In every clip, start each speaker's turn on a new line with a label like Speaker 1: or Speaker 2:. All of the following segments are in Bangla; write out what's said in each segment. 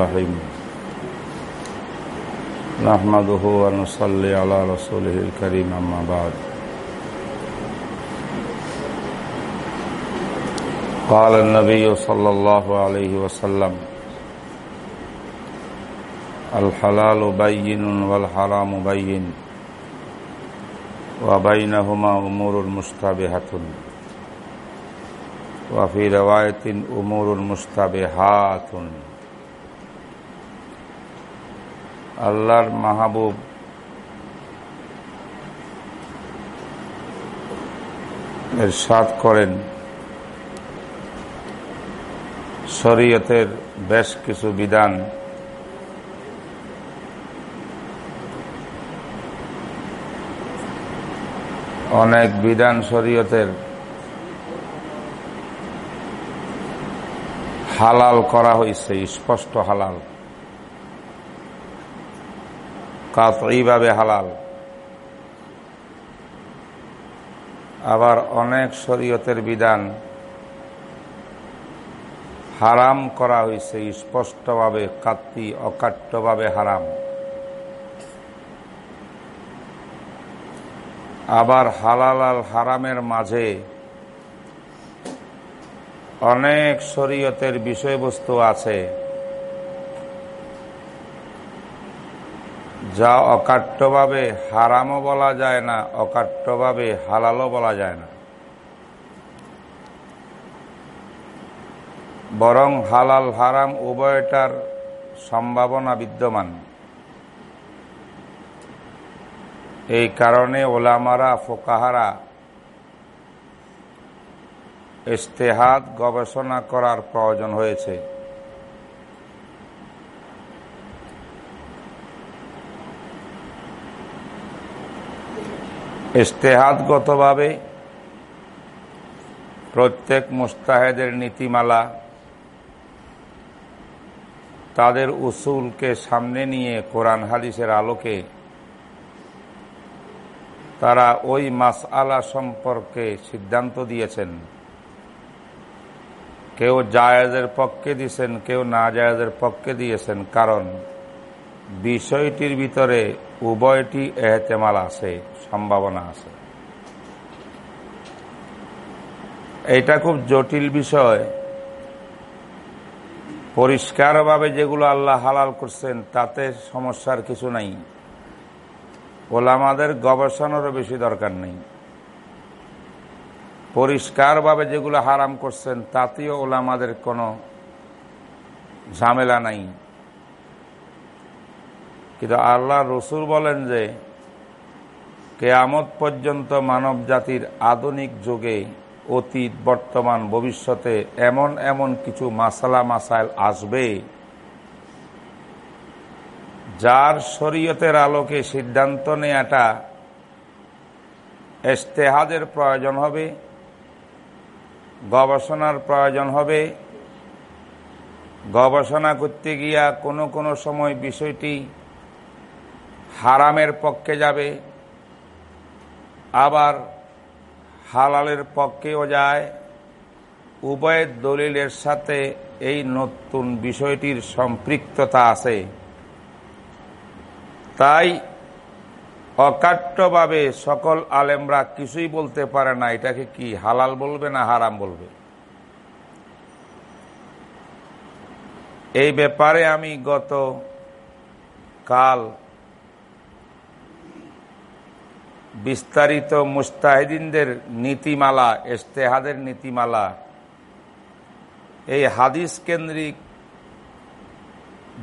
Speaker 1: الرحيم. نحمده ونصلي على رسوله الكريم، أما بعد. قال النبي صلى الله عليه وسلم، الحلال بين والحرام بين، وبينهما أمور مشتبهة. وفي رواية أمور مشتبهات. আল্লাহর মাহবুব। এরশাদ করেন। শরীয়তের বেশ কিছু বিধান। অনেক বিধান শরীয়তের। হালাল করা হয়েছে স্পষ্ট হালাল। কাতইভাবে হালাল। আবার অনেক শরীয়তের বিধান হারাম করা হয়েছে, স্পষ্টভাবে কাত্তি অকাট্যভাবে হারাম। আবার হালাল আল হারামের মাঝে অনেক শরীয়তের বিষয়বস্তু আছে। যা অকাট্যভাবে হারামও বলা যায় না, অকাট্যভাবে হালালও বলা যায় না। বরং হালাল হারাম উভয়টার সম্ভাবনা বিদ্যমান। এই কারণে ওলামারা, ফোকাহারা ইস্তেহাদ গবেষণা করার প্রয়োজন হয়েছে। ইস্তেহাদগতভাবে প্রত্যেক মুস্তাহেদের নীতিমালা তাদের উসুলকে সামনে নিয়ে কোরআন হাদিসের আলোকে তারা ওই মাস আলা সম্পর্কে সিদ্ধান্ত দিয়েছেন। কেউ জায়েজের পক্ষে দিয়েছেন, কেউ না জায়েজের পক্ষে দিয়েছেন। কারণ বিষয়টির ভিতরে উভয়টি এহতেমাল আছে, সম্ভাবনা আছে। এটা খুব জটিল বিষয়। পরিষ্কারভাবে যেগুলো আল্লাহ হালাল করছেন, তাতে সমস্যার কিছু নাই। ওলামাদের গবেষণারও বেশি দরকার নেই। পরিষ্কারভাবে যেগুলো হারাম করছেন, তাতেও ওলামাদের কোনো ঝামেলা নাই। কিন্তু আল্লাহ রসুল বলেন যে, কেয়ামত পর্যন্ত মানব জাতির আধুনিক যুগে, অতীত, বর্তমান, ভবিষ্যতে এমন এমন কিছু মাসালা মাসাইল আসবে, যার শরীয়তের আলোকে সিদ্ধান্ত নেয়াটা এস্তেহাদের প্রয়োজন হবে, গবেষণার প্রয়োজন হবে, গবেষণা করতে গিয়া কোনো কোনো সময় বিষয়টি হারামের পক্ষে যাবে, আবার হালালের পক্ষেও যায়। উভয়ের দলিলের সাথে এই নতুন বিষয়টির সম্পৃক্ততা আছে। তাই অকাট্যভাবে সকল আলেমরা কিছুই বলতে পারে না, এটাকে কি হালাল বলবে না হারাম বলবে? এই ব্যাপারে আমি গত কাল বিস্তারিত মুস্তাহিদিনদের নীতিমালা ইস্তেহাদের নীতিমালা। এই হাদিস কেন্দ্রিক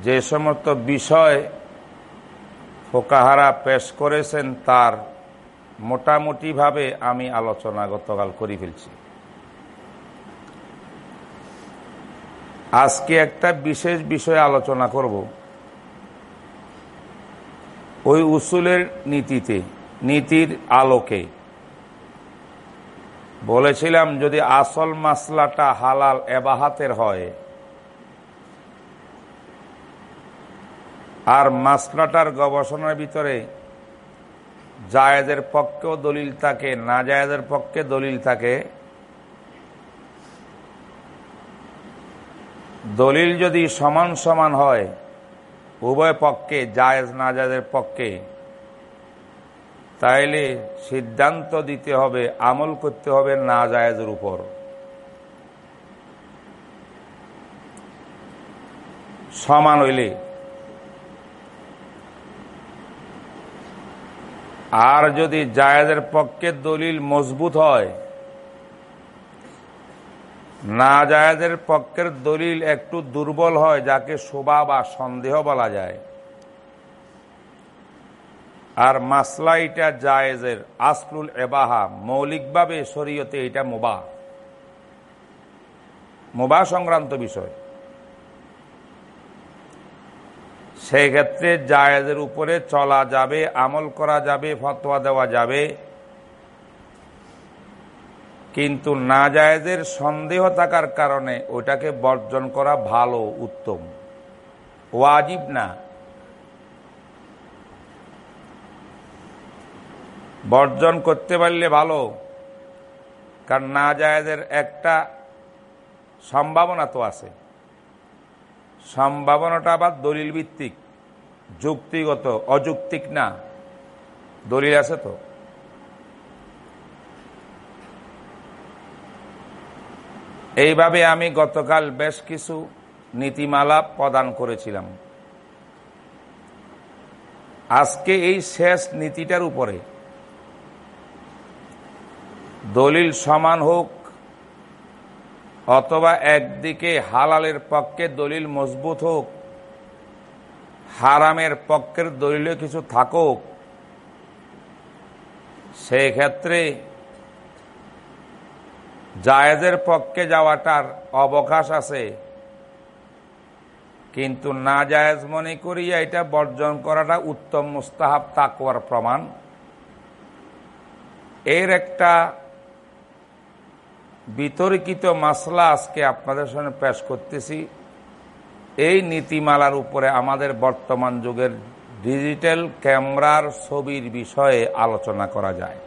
Speaker 1: যে সমস্ত বিষয় ফোকাহারা পেশ করেছেন, তার মোটামুটিভাবে আমি আলোচনা গতকাল করে ফেলছি। আজকে একটা বিশেষ বিষয়ে আলোচনা করব। ওই উসুলের নীতিতে নীতির আলোকে। বলেছিলাম, যদি আসল মাসলাটা হালাল এবাহাতের হয়, আর মাসলাটার গবেষণার ভিতরে জায়েদের পক্ষেও দলিল থাকে না জায়েদের পক্ষে দলিল থাকে, দলিল যদি সমান সমান হয়, উভয় পক্ষে, জায়েজ না জায়েজের পক্ষে তাইলে সিদ্ধান্ত দিতে হবে, আমল করতে হবে না জায়েজের উপর। সমান হইলে। আর যদি জায়েজের পক্ষে দলিল মজবুত হয়, না জায়েজের পক্ষের দলিল একটু দুর্বল হয়, যাকে শোভা বা সন্দেহ বলা যায়। আর মাসলা এটা জায়েজের আসলুল এবাহা, মৌলিকভাবে শরীয়তে এটা মোবা। মোবা সংক্রান্ত বিষয়। সেই ক্ষেত্রে জায়েজের উপরে চলা যাবে, আমল করা যাবে, ফতোয়া দেওয়া যাবে। কিন্তু না জায়েজের সন্দেহ থাকার কারণে ওটাকে বর্জন করা ভালো, উত্তম। ওয়াজিব না। বর্জন করতে পারলে ভালো। কারণ না জায়েজের একটা সম্ভাবনা তো আছে। সম্ভাবনাটা আবার দলিল ভিত্তিক যুক্তিগত, অযৌক্তিক না। দলিল আছে তো? এইভাবে আমি গতকাল বেশ কিছু নীতিমালা প্রদান করেছিলাম। আজকে এই শেষ নীতিটার উপরে দলিল সমান হোক, অথবা একদিকে হালালের পক্ষে দলিল মজবুত হোক, হারামের পক্ষের দলিলে কিছু থাকুক সেই ক্ষেত্রে জায়েজের পক্ষে যাওয়াটার অবকাশ আছে। কিন্তু না জায়েজ মনে করিয়া এটা বর্জন করাটা উত্তম মুস্তাহাব তাকুয়ার প্রমাণ। এর একটা বিতর্কিত মাসলা আজকে আপনাদের সামনে পেশ করতেছি। এই নীতিমালার উপরে আমাদের বর্তমান যুগের ডিজিটাল ক্যামেরার ছবির বিষয়ে আলোচনা করা যায়।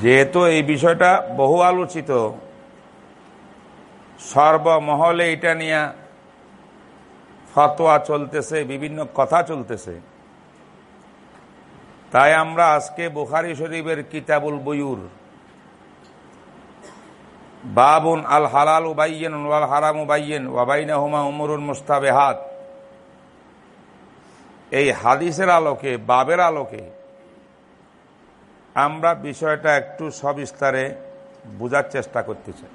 Speaker 1: যেহেতু এই বিষয়টা বহু আলোচিত, সর্বমহলে এটা নিয়ে ফতোয়া চলতেছে, বিভিন্ন কথা চলতেছে। তাই আমরা আজকে বুখারি শরীফের কিতাবুল বয়ুর। বাবুন আল হালাল উবাইয়েন ওয়াল হারাম উবাইয়েন ওয়াবাইনা হুমা উমরুল মুস্তাবেহাত। এই হাদিসের আলোকে, বাবের আলোকে আমরা বিষয়টা একটু সবিস্তারে বোঝার চেষ্টা করতে চাই।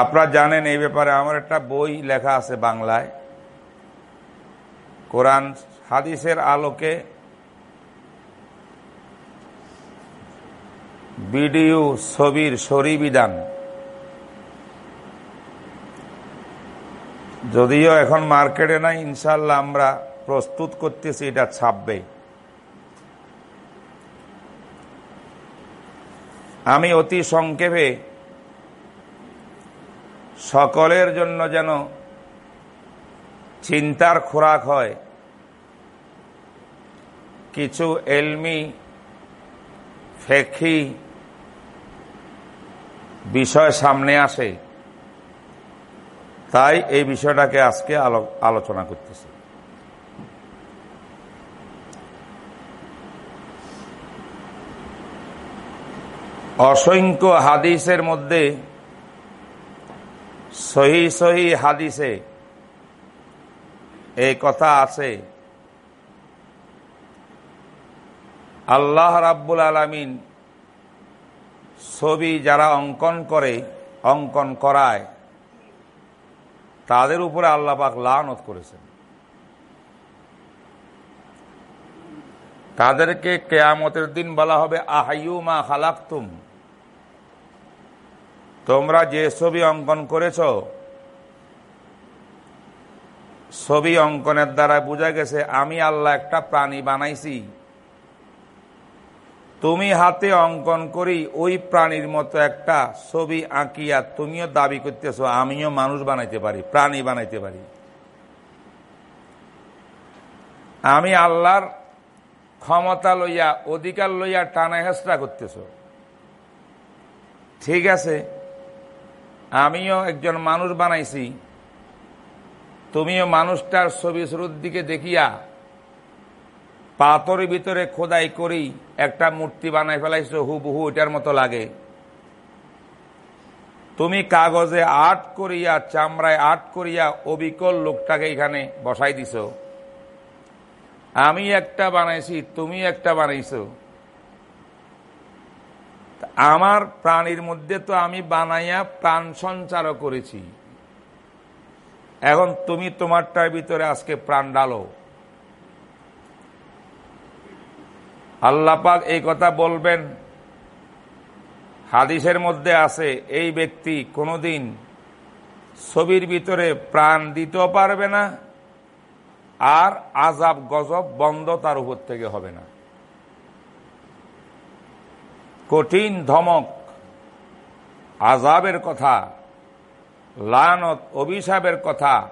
Speaker 1: আপনারা জানেন এই ব্যাপারে আমার একটা বই লেখা আছে বাংলায়। কোরআন হাদিসের আলোকে ভিডিও, ছবির সরি বিধান যদিও এখন মার্কেটে নাই ইনশাল্লাহ আমরা প্রস্তুত করতেছি এটা ছাপবে। আমি অতি সংক্ষেপে সকলের জন্য যেন চিন্তার খোরাক হয়। কিছু এলমি, ফেকি বিষয় সামনে আসে। তাই এই বিষয়টাকে আজকে আলোচনা করতেছি। অসংখ্য হাদিসের মধ্যে সহি সহি হাদিসে এই কথা আছে। আল্লাহ রাব্বুল আলমিন ছবি যারা অঙ্কন করে, অঙ্কন করায়, তাদের উপরে আল্লাহ পাক লানত করেছেন। তাদেরকে কেয়ামতের দিন বলা হবে আহাইউ মা খালাক্তুম। তোমরা যে ছবি অঙ্কন করেছ ছবি অঙ্কনের দ্বারা বোঝা গেছে, আমি আল্লাহ একটা প্রাণী বানাইছি। তুমি হাতে অঙ্কন করি, ওই প্রাণীর মতো একটা ছবি আঁকিয়া তুমিও দাবি করতেছ, আমিও মানুষ বানাইতে পারি, প্রাণী বানাইতে পারি। আমি আল্লাহর ক্ষমতা লইয়া, অধিকার লইয়া টানা হেসরা করতেছ। ঠিক আছে, আমিও একজন মানুষ বানাইছি তুমিও মানুষটার ছবি শুরুর দিকে দেখিয়া পাথরের ভিতরে খোদাই করি একটা মূর্তি বানাই ফেলাইছো, হুবহু এটার মতো লাগে। তুমি কাগজে আর্ট করিয়া, চামড়ায় আর্ট করিয়া অবিকল লোকটাকে এখানে বসাই দিছ। আমি একটা বানাইছি, তুমি একটা বানাইছো। আমার প্রাণীর মধ্যে তো আমি বানাইয়া প্রাণ সঞ্চারও করেছি। এখন তুমি তোমারটার ভিতরে আজকে প্রাণ ডালো আল্লাপাক এই কথা বলবেন। হাদিসের মধ্যে আছে, এই ব্যক্তি কোনোদিন ছবির ভিতরে প্রাণ দিতেও পারবে না আর আজাব গজব বন্ধ তার উপর থেকে হবে না। কঠিন ধমক আজাবের কথা লানত অভিশাপের কথা,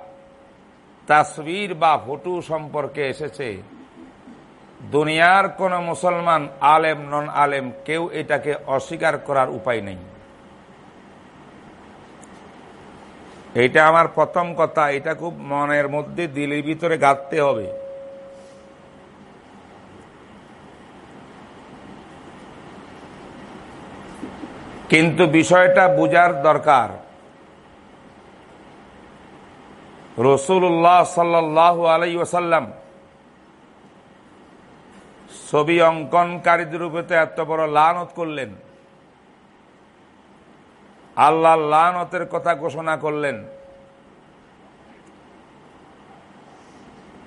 Speaker 1: তাসবির বা ফটো সম্পর্কে এসেছে। দুনিয়ার কোন মুসলমান আলেম, নন আলেম কেউ এটাকে অস্বীকার করার উপায় নেই। এটা আমার প্রথম কথা, এটা খুব মনের মধ্যে, দিলের ভিতরে গাঁথতে হবে। কিন্তু বিষয়টা বুঝার দরকার। রসুল্লাহ সাল্লাহ আলাই ওসাল্লাম ছবি অঙ্কনকারীদের উপরে এত বড় লানত করলেন। আল্লাহ লানতের কথা ঘোষণা করলেন।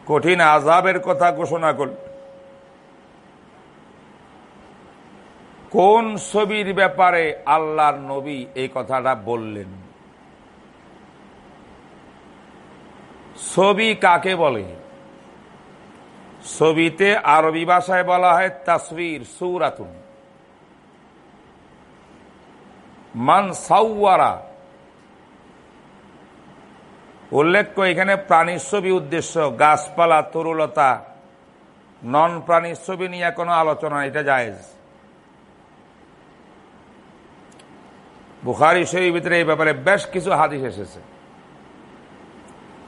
Speaker 1: কঠিন আজাবের কথা ঘোষণা করলেন কোন ছবির ব্যাপারে আল্লাহর নবী এই কথাটা বললেন? ছবি কাকে বলে? ছবিতে আরবি ভাষায় বলা হয় তাসবির, সৌরাতুন। মান সাউয়ারা উল্লেখ্য, এখানে প্রাণীর ছবি উদ্দেশ্য, গাছপালা, তরুলতা। নন প্রাণীর ছবি নিয়ে কোনো আলোচনা এটা জায়েজ। বুখারি শরীর ভিতরে এই ব্যাপারে বেশ কিছু হাদিস এসেছে।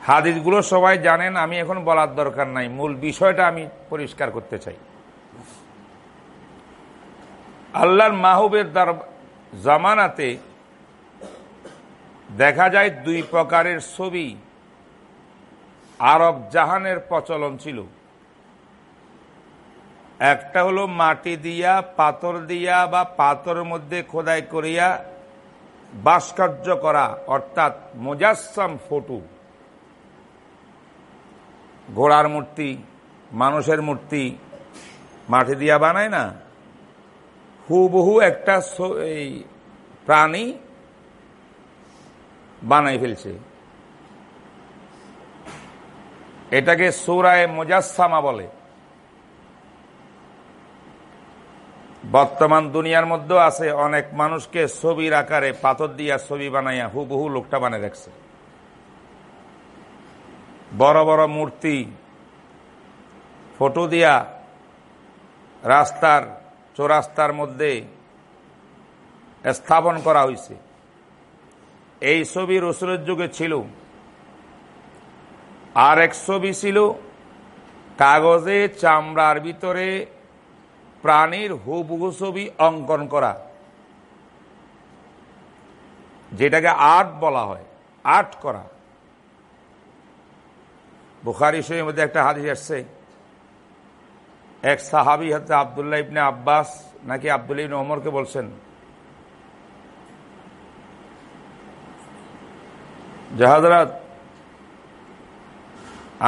Speaker 1: হাদিসগুলো সবাই জানেন, আমি এখন বলার দরকার নাই। মূল বিষয়টা আমি পরিষ্কার করতে চাই। আল্লাহর মাহবুবের দ্বার জামানাতে দেখা যায় দুই প্রকারের ছবি। আরব জাহানের প্রচলন ছিল। একটা হলো মাটি দিয়া, পাথর দিয়া বা পাথরের মধ্যে খোদাই করিয়া ভাস্কর্য করা, অর্থাৎ মোজাসম ফটো। ঘোড়ার মূর্তি, মানুষের মূর্তি, মাটি দিয়া বানায় না? হুবহু একটা এই প্রাণী বানাই ফেলছে। এটাকে সৌরায় মোজাসামা বলে। বর্তমান দুনিয়ার মধ্যেও আছে অনেক মানুষকে ছবির আকারে পাথর দিয়া ছবি বানাইয়া হুবহু লোকটা বানিয়ে রাখছে বড় বড় মূর্তি, ফটো দিয়া রাস্তার চৌরাস্তার মধ্যে স্থাপন করা হয়েছে। এই ছবি রসুলের যুগে ছিল। আর এক ছবি ছিল, কাগজে চামড়ার ভিতরে প্রাণীর হুবহু ছবি অঙ্কন করা। যেটাকে আর্ট বলা হয়, আর্ট করা। বুখারি শরীর মধ্যে একটা হাদিস আসছে। এক সাহাবি হচ্ছে আবদুল্লাহ ইবনে আব্বাস নাকি আবদুল্লাহ ইবনে ওমরকে বলছেন জাহাদরাত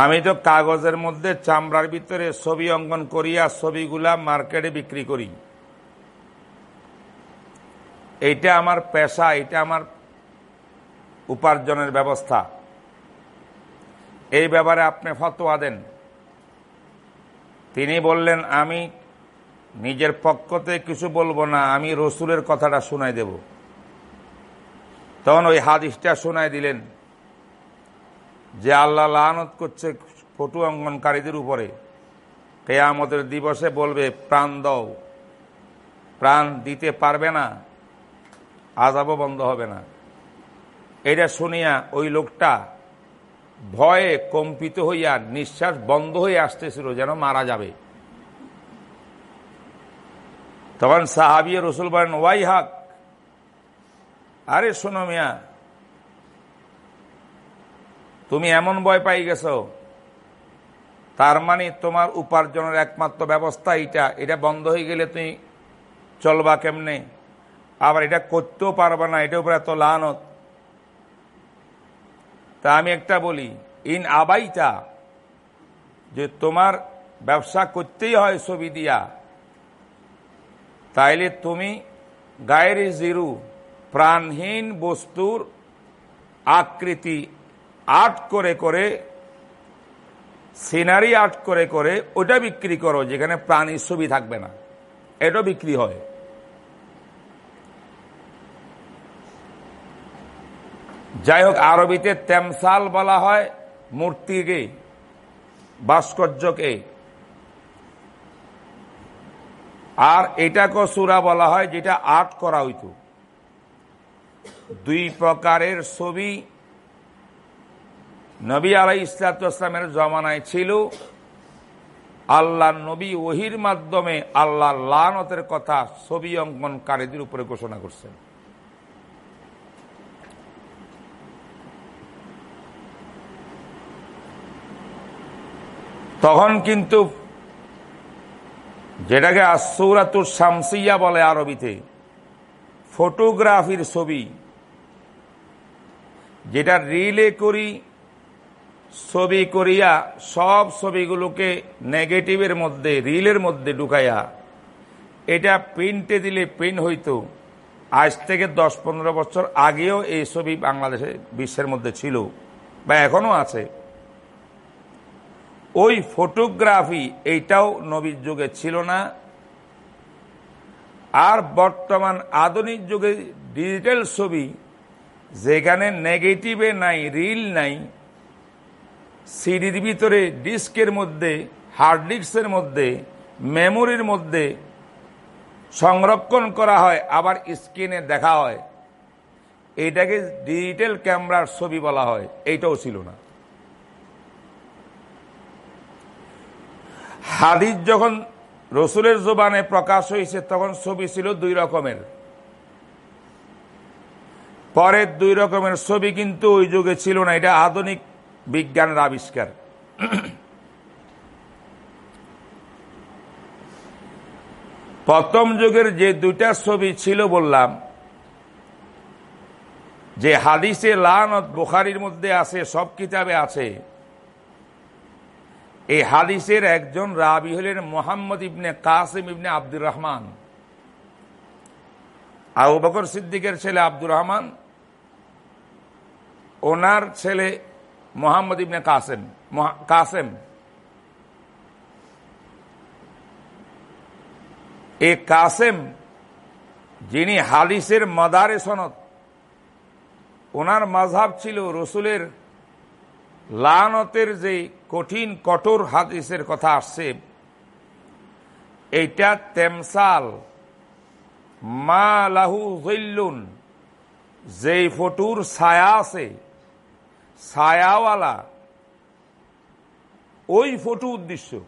Speaker 1: আমি তো কাগজের মধ্যে চামড়ার ভিতরে ছবি অঙ্কন করিয়া ছবিগুলা মার্কেটে বিক্রি করি। এইটা আমার পেশা এটা আমার উপার্জনের ব্যবস্থা। এই ব্যাপারে আপনি ফতোয়া দেন। তিনি বললেন, আমি নিজের পক্ষতে কিছু বলব না, আমি রসুলের কথাটা শোনাই দেব। তখন ওই হাদিসটা শোনাই দিলেন যে আল্লাহ লানত করছে ফটু অঙ্গনকারীদের উপরে। কেয়ামতের দিবসে বলবে, প্রাণ দাও, প্রাণ দিতে পারবে না, আজাবও বন্ধ হবে না। এটা শুনিয়া ওই লোকটা ভয়ে কম্পিত হইয়া, নিঃশ্বাস বন্ধ হয়ে আসতেছিল যেন মারা যাবে। তখন সাহাবিয়া রসুল বলেন, ওয়াই হাক? আরে শোনো মিয়া, তুমি এমন ভয় পাই গেছ। তার মানে তোমার উপার্জনের একমাত্র ব্যবস্থা এটা এটা বন্ধ হয়ে গেলে তুমি চলবা কেমনে? আবার এটা করতেও পারবা না এটা উপরে এত লানত। তা আমি একটা বলি, ইন আবাইটা যে তোমার ব্যবসা করতেই হয় ছবি দিয়া, তাইলে তুমি গায়ের জিরু, প্রাণহীন বস্তুর আকৃতি আর্ট করে করে, সিনারি আর্ট করে করে ওটা বিক্রি করো, যেখানে প্রাণীর ছবি থাকবে না। এটা বিক্রি হয়। যাই হোক আরবিতে তেমসাল বলা হয় মূর্তিকে, ভাস্কর্যকে। আর এটাকে সুরা বলা হয় যেটা আর্ট করা হইত। দুই প্রকারের ছবি নবী আলাই ইসলাতামের জমানায় ছিল। আল্লাহ নবী ওহির মাধ্যমে আল্লাহ লানতের কথা ছবি অঙ্কনকারীদের উপরে ঘোষণা করছেন। তখন কিন্তু যেটাকে আসৌরাতুর শামসিয়া বলে আরবিতে, ফটোগ্রাফির ছবি, যেটা রিলে করি, ছবি করিয়া সব ছবিগুলোকে নেগেটিভের মধ্যে, রিলের মধ্যে ঢুকাইয়া, এটা প্রিন্টে দিলে প্রিন্ট হইতো। আজ থেকে দশ পনেরো বছর আগেও এই ছবি বাংলাদেশে বিশ্বের মধ্যে ছিল বা এখনও আছে। ওই ফটোগ্রাফি এইটাও নবীর যুগে ছিল না। আর বর্তমান আধুনিক যুগে ডিজিটাল ছবি যেখানে নেগেটিভে নাই, রিল নাই, সিডির ভিতরে ডিস্কের মধ্যে, হার্ড ডিস্কের মধ্যে, মেমোরির মধ্যে সংরক্ষণ করা হয়, আবার স্ক্রিনে দেখা হয়। এইটাকে ডিজিটাল ক্যামেরার ছবি বলা হয়, এইটাও ছিল না। হাদিস যখন রসুলের জোবানে প্রকাশ হয়েছে, তখন ছবি ছিল দুই রকমের। পরের দুই রকমের ছবি কিন্তু ওই যুগে ছিল না, এটা আধুনিক বিজ্ঞানের আবিষ্কার। প্রথম যুগের যে দুইটা ছবি ছিল বললাম, যে হাদিসে লানত বুখারির মধ্যে আছে, সব কিতাবে আছে এই হাদিসের একজন রাবি হলেন মোহাম্মদ ইবনে কাসিম ইবনে আব্দুর রহমান। আবু বকর সিদ্দিকের ছেলে আব্দুর রহমান, ওনার ছেলে মোহাম্মদ ইবনে কাসেম কাসেম। এ কাসেম, যিনি হাদিসের মাদারে সনদ, ওনার মাঝহাব ছিল রসুলের লানতের যে কঠিন, কঠোর হাদিসের কথা আসছে, এইটা তেমসাল। মা লাহু জৈল্লুন, যেই ফটুর ছায়া আছে, ছায়াওয়ালা, ওই ফটো উদ্দেশ্য।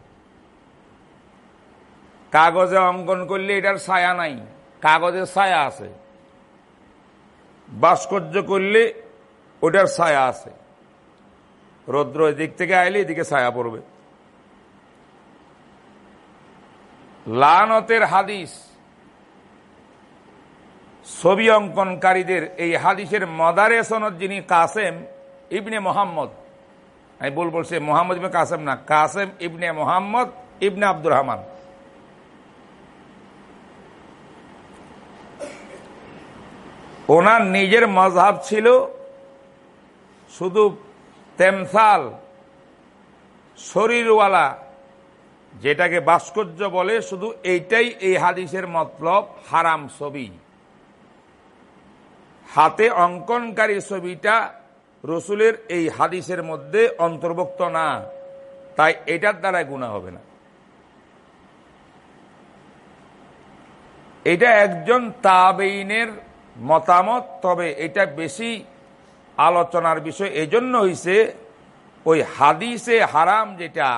Speaker 1: কাগজে অঙ্কন করলে এটার ছায়া নাই কাগজের ছায়া আছে। ভাস্কর্য করলে ওটার ছায়া আছে। রৌদ্র দিক থেকে আইলে এদিকে ছায়া পড়বে। লানতের হাদিস, ছবি অঙ্কনকারীদের এই হাদিসের মদারে সনদ যিনি কাসেম ইবনে মোহাম্মদ, আমি বল বলছি, মোহাম্মদ ইবনে কাসেম না, কাসেম ইবনে মোহাম্মদ ইবনে আব্দুর রহমান। ওনার নিজের মজহাব ছিল শুধু তেমসাল, শরীরওয়ালা, যেটাকে ভাস্কর্য বলে শুধু এইটাই এই হাদিসের মতলব, হারাম ছবি। হাতে অঙ্কনকারী ছবিটা রসুলের এই হাদিসের মধ্যে অন্তর্ভুক্ত না, তাই এটার দ্বারা গুণা হবে না। এটা একজন তাবেইনের মতামত, তবে এটা বেশি আলোচনার বিষয়, এজন্য হইছে ওই হাদিসে হারাম যেটা,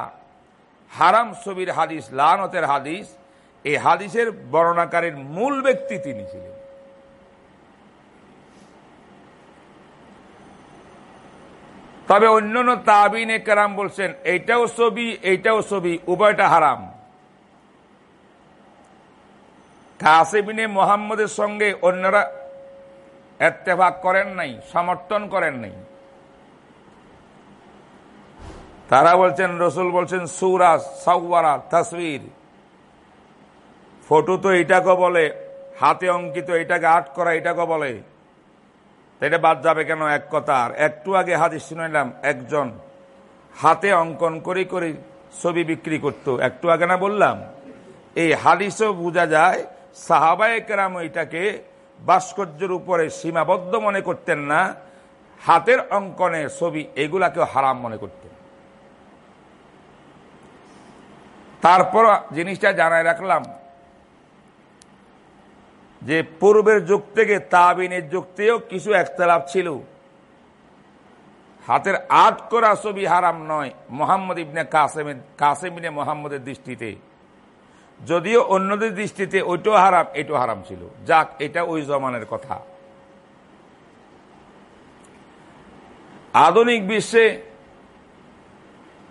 Speaker 1: হারাম ছবির হাদিস, লানতের হাদিস, এই হাদিসের বর্ণাকারীর মূল ব্যক্তি তিনি ছিলেন। তবে অন্যান্য তাবিনে কেরাম বলছেন, এইটাও ছবি এইটাও ছবি, উভয়টা হারাম। কাসেবিনে মোহাম্মদের সঙ্গে অন্যরা এত্তেফাক করেন নাই, সমর্থন করেন নাই। তারা বলছেন, রসুল বলছেন, সুরা সাউরা তসবির। ফটো তো এটাকে বলে, হাতে অঙ্কিত এটাকে আর্ট করা এটাকে বলে। এটা বাদ যাবে কেন এক কথা? আর একটু আগে হাদিস শুনাইলাম একজন হাতে অঙ্কন করে করে ছবি বিক্রি করত। একটু আগে না বললাম? এই হাদিসও বোঝা যায়, সাহাবায় কেরাম এটাকে ভাস্কর্যের উপরে সীমাবদ্ধ মনে করতেন না, হাতের অঙ্কনে ছবি এগুলাকেও হারাম মনে করতেন। তারপর জিনিসটা জানায় রাখলাম যে পূর্বের যুগ থেকে তাবিনের থেকেও কিছু একতলাপ ছিল। হাতের আট করা ছবি হারাম নয়, মোহাম্মদ ইবনে কাসেমের কাসেমিনে মোহাম্মদের দৃষ্টিতে। যদিও অন্যদের দৃষ্টিতে ওইটাও হারাম, এটাও হারাম ছিল। যাক, এটা ওই জমানের কথা। আধুনিক বিশ্বে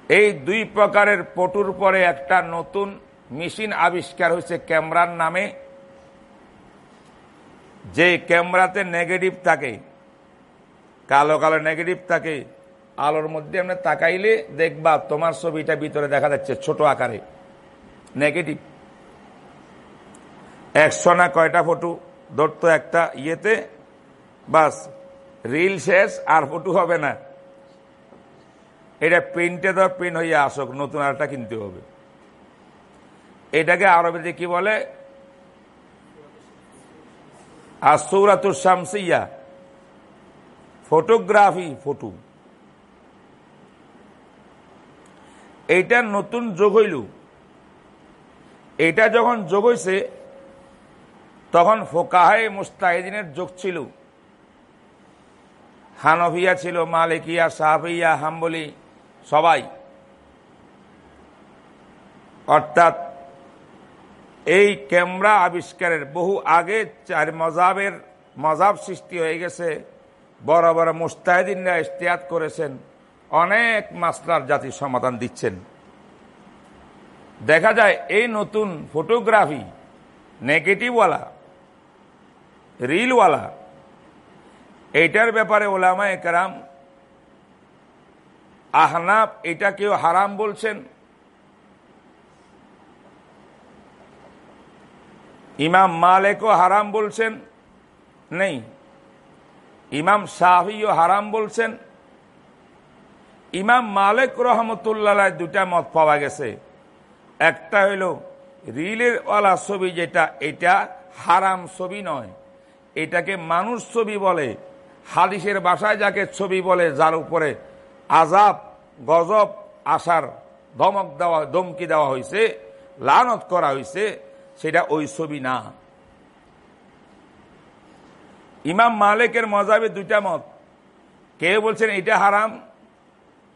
Speaker 1: এই দুই প্রকারের পটুর পরে একটা নতুন মেশিন আবিষ্কার হয়েছে ক্যামেরার নামে। যে ক্যামেরাতে নেগেটিভ থাকে, কালো কালো নেগেটিভ থাকে, আলোর মধ্যে আমরা তাকাইলে দেখবা তোমার ছবিটা ভিতরে দেখা যাচ্ছে ছোট আকারে। নেগেটিভ। একশো না কয়টা ফটো? ধরতো একটা ইয়েতে, বাস, রিল শেষ, আর ফটো হবে না। এটা প্রিন্টে তো প্রিন্ট হইয়া আসুক, নতুন আরটা কিনতে হবে। এটাকে আরবিতে কি বলে? আর শামসিয়া, ফটোগ্রাফি ফটো। এইটা নতুন যোগ হইল। এটা যখন যোগ হয়েছে তখন ফোকাহায় মুস্তাহিদিনের যোগ ছিল। হানফিয়া ছিল, মালিকিয়া সাহাফিয়া হাম্বলি, সবাই। অর্থাৎ এই ক্যামেরা আবিষ্কারের বহু আগে চার মজাবের মজাব সৃষ্টি হয়ে গেছে। বড় বড় মুস্তাহিদিনরা ইস্তেয়াত করেছেন, অনেক মাসলার জাতি সমাধান দিচ্ছেন। দেখা যায়, এই নতুন ফটোগ্রাফি নেগেটিভওয়ালা রিলওয়ালা এইটার ব্যাপারে ওলামা একরাম আহনাফ এটা কেউ হারাম বলছেন। ইমাম মালেকও হারাম বলছেন। নেই। ইমাম শাহিও হারাম বলছেন। ইমাম মালেক রহমতুল্লাহ দুটা মত পাওয়া গেছে। একটা হইল, রিলের ওয়ালা ছবি যেটা, এটা হারাম ছবি নয়। এটাকে মানুষ ছবি বলে, হাদিসের বাসায় যাকে ছবি বলে, যার উপরে আজাব গজব আসার ধমক দেওয়া, ধমকি দেওয়া হয়েছে লানত করা হয়েছে সেটা ওই ছবি না। ইমাম মালিকের মজাবে দুইটা মত। কে বলছেন এটা হারাম,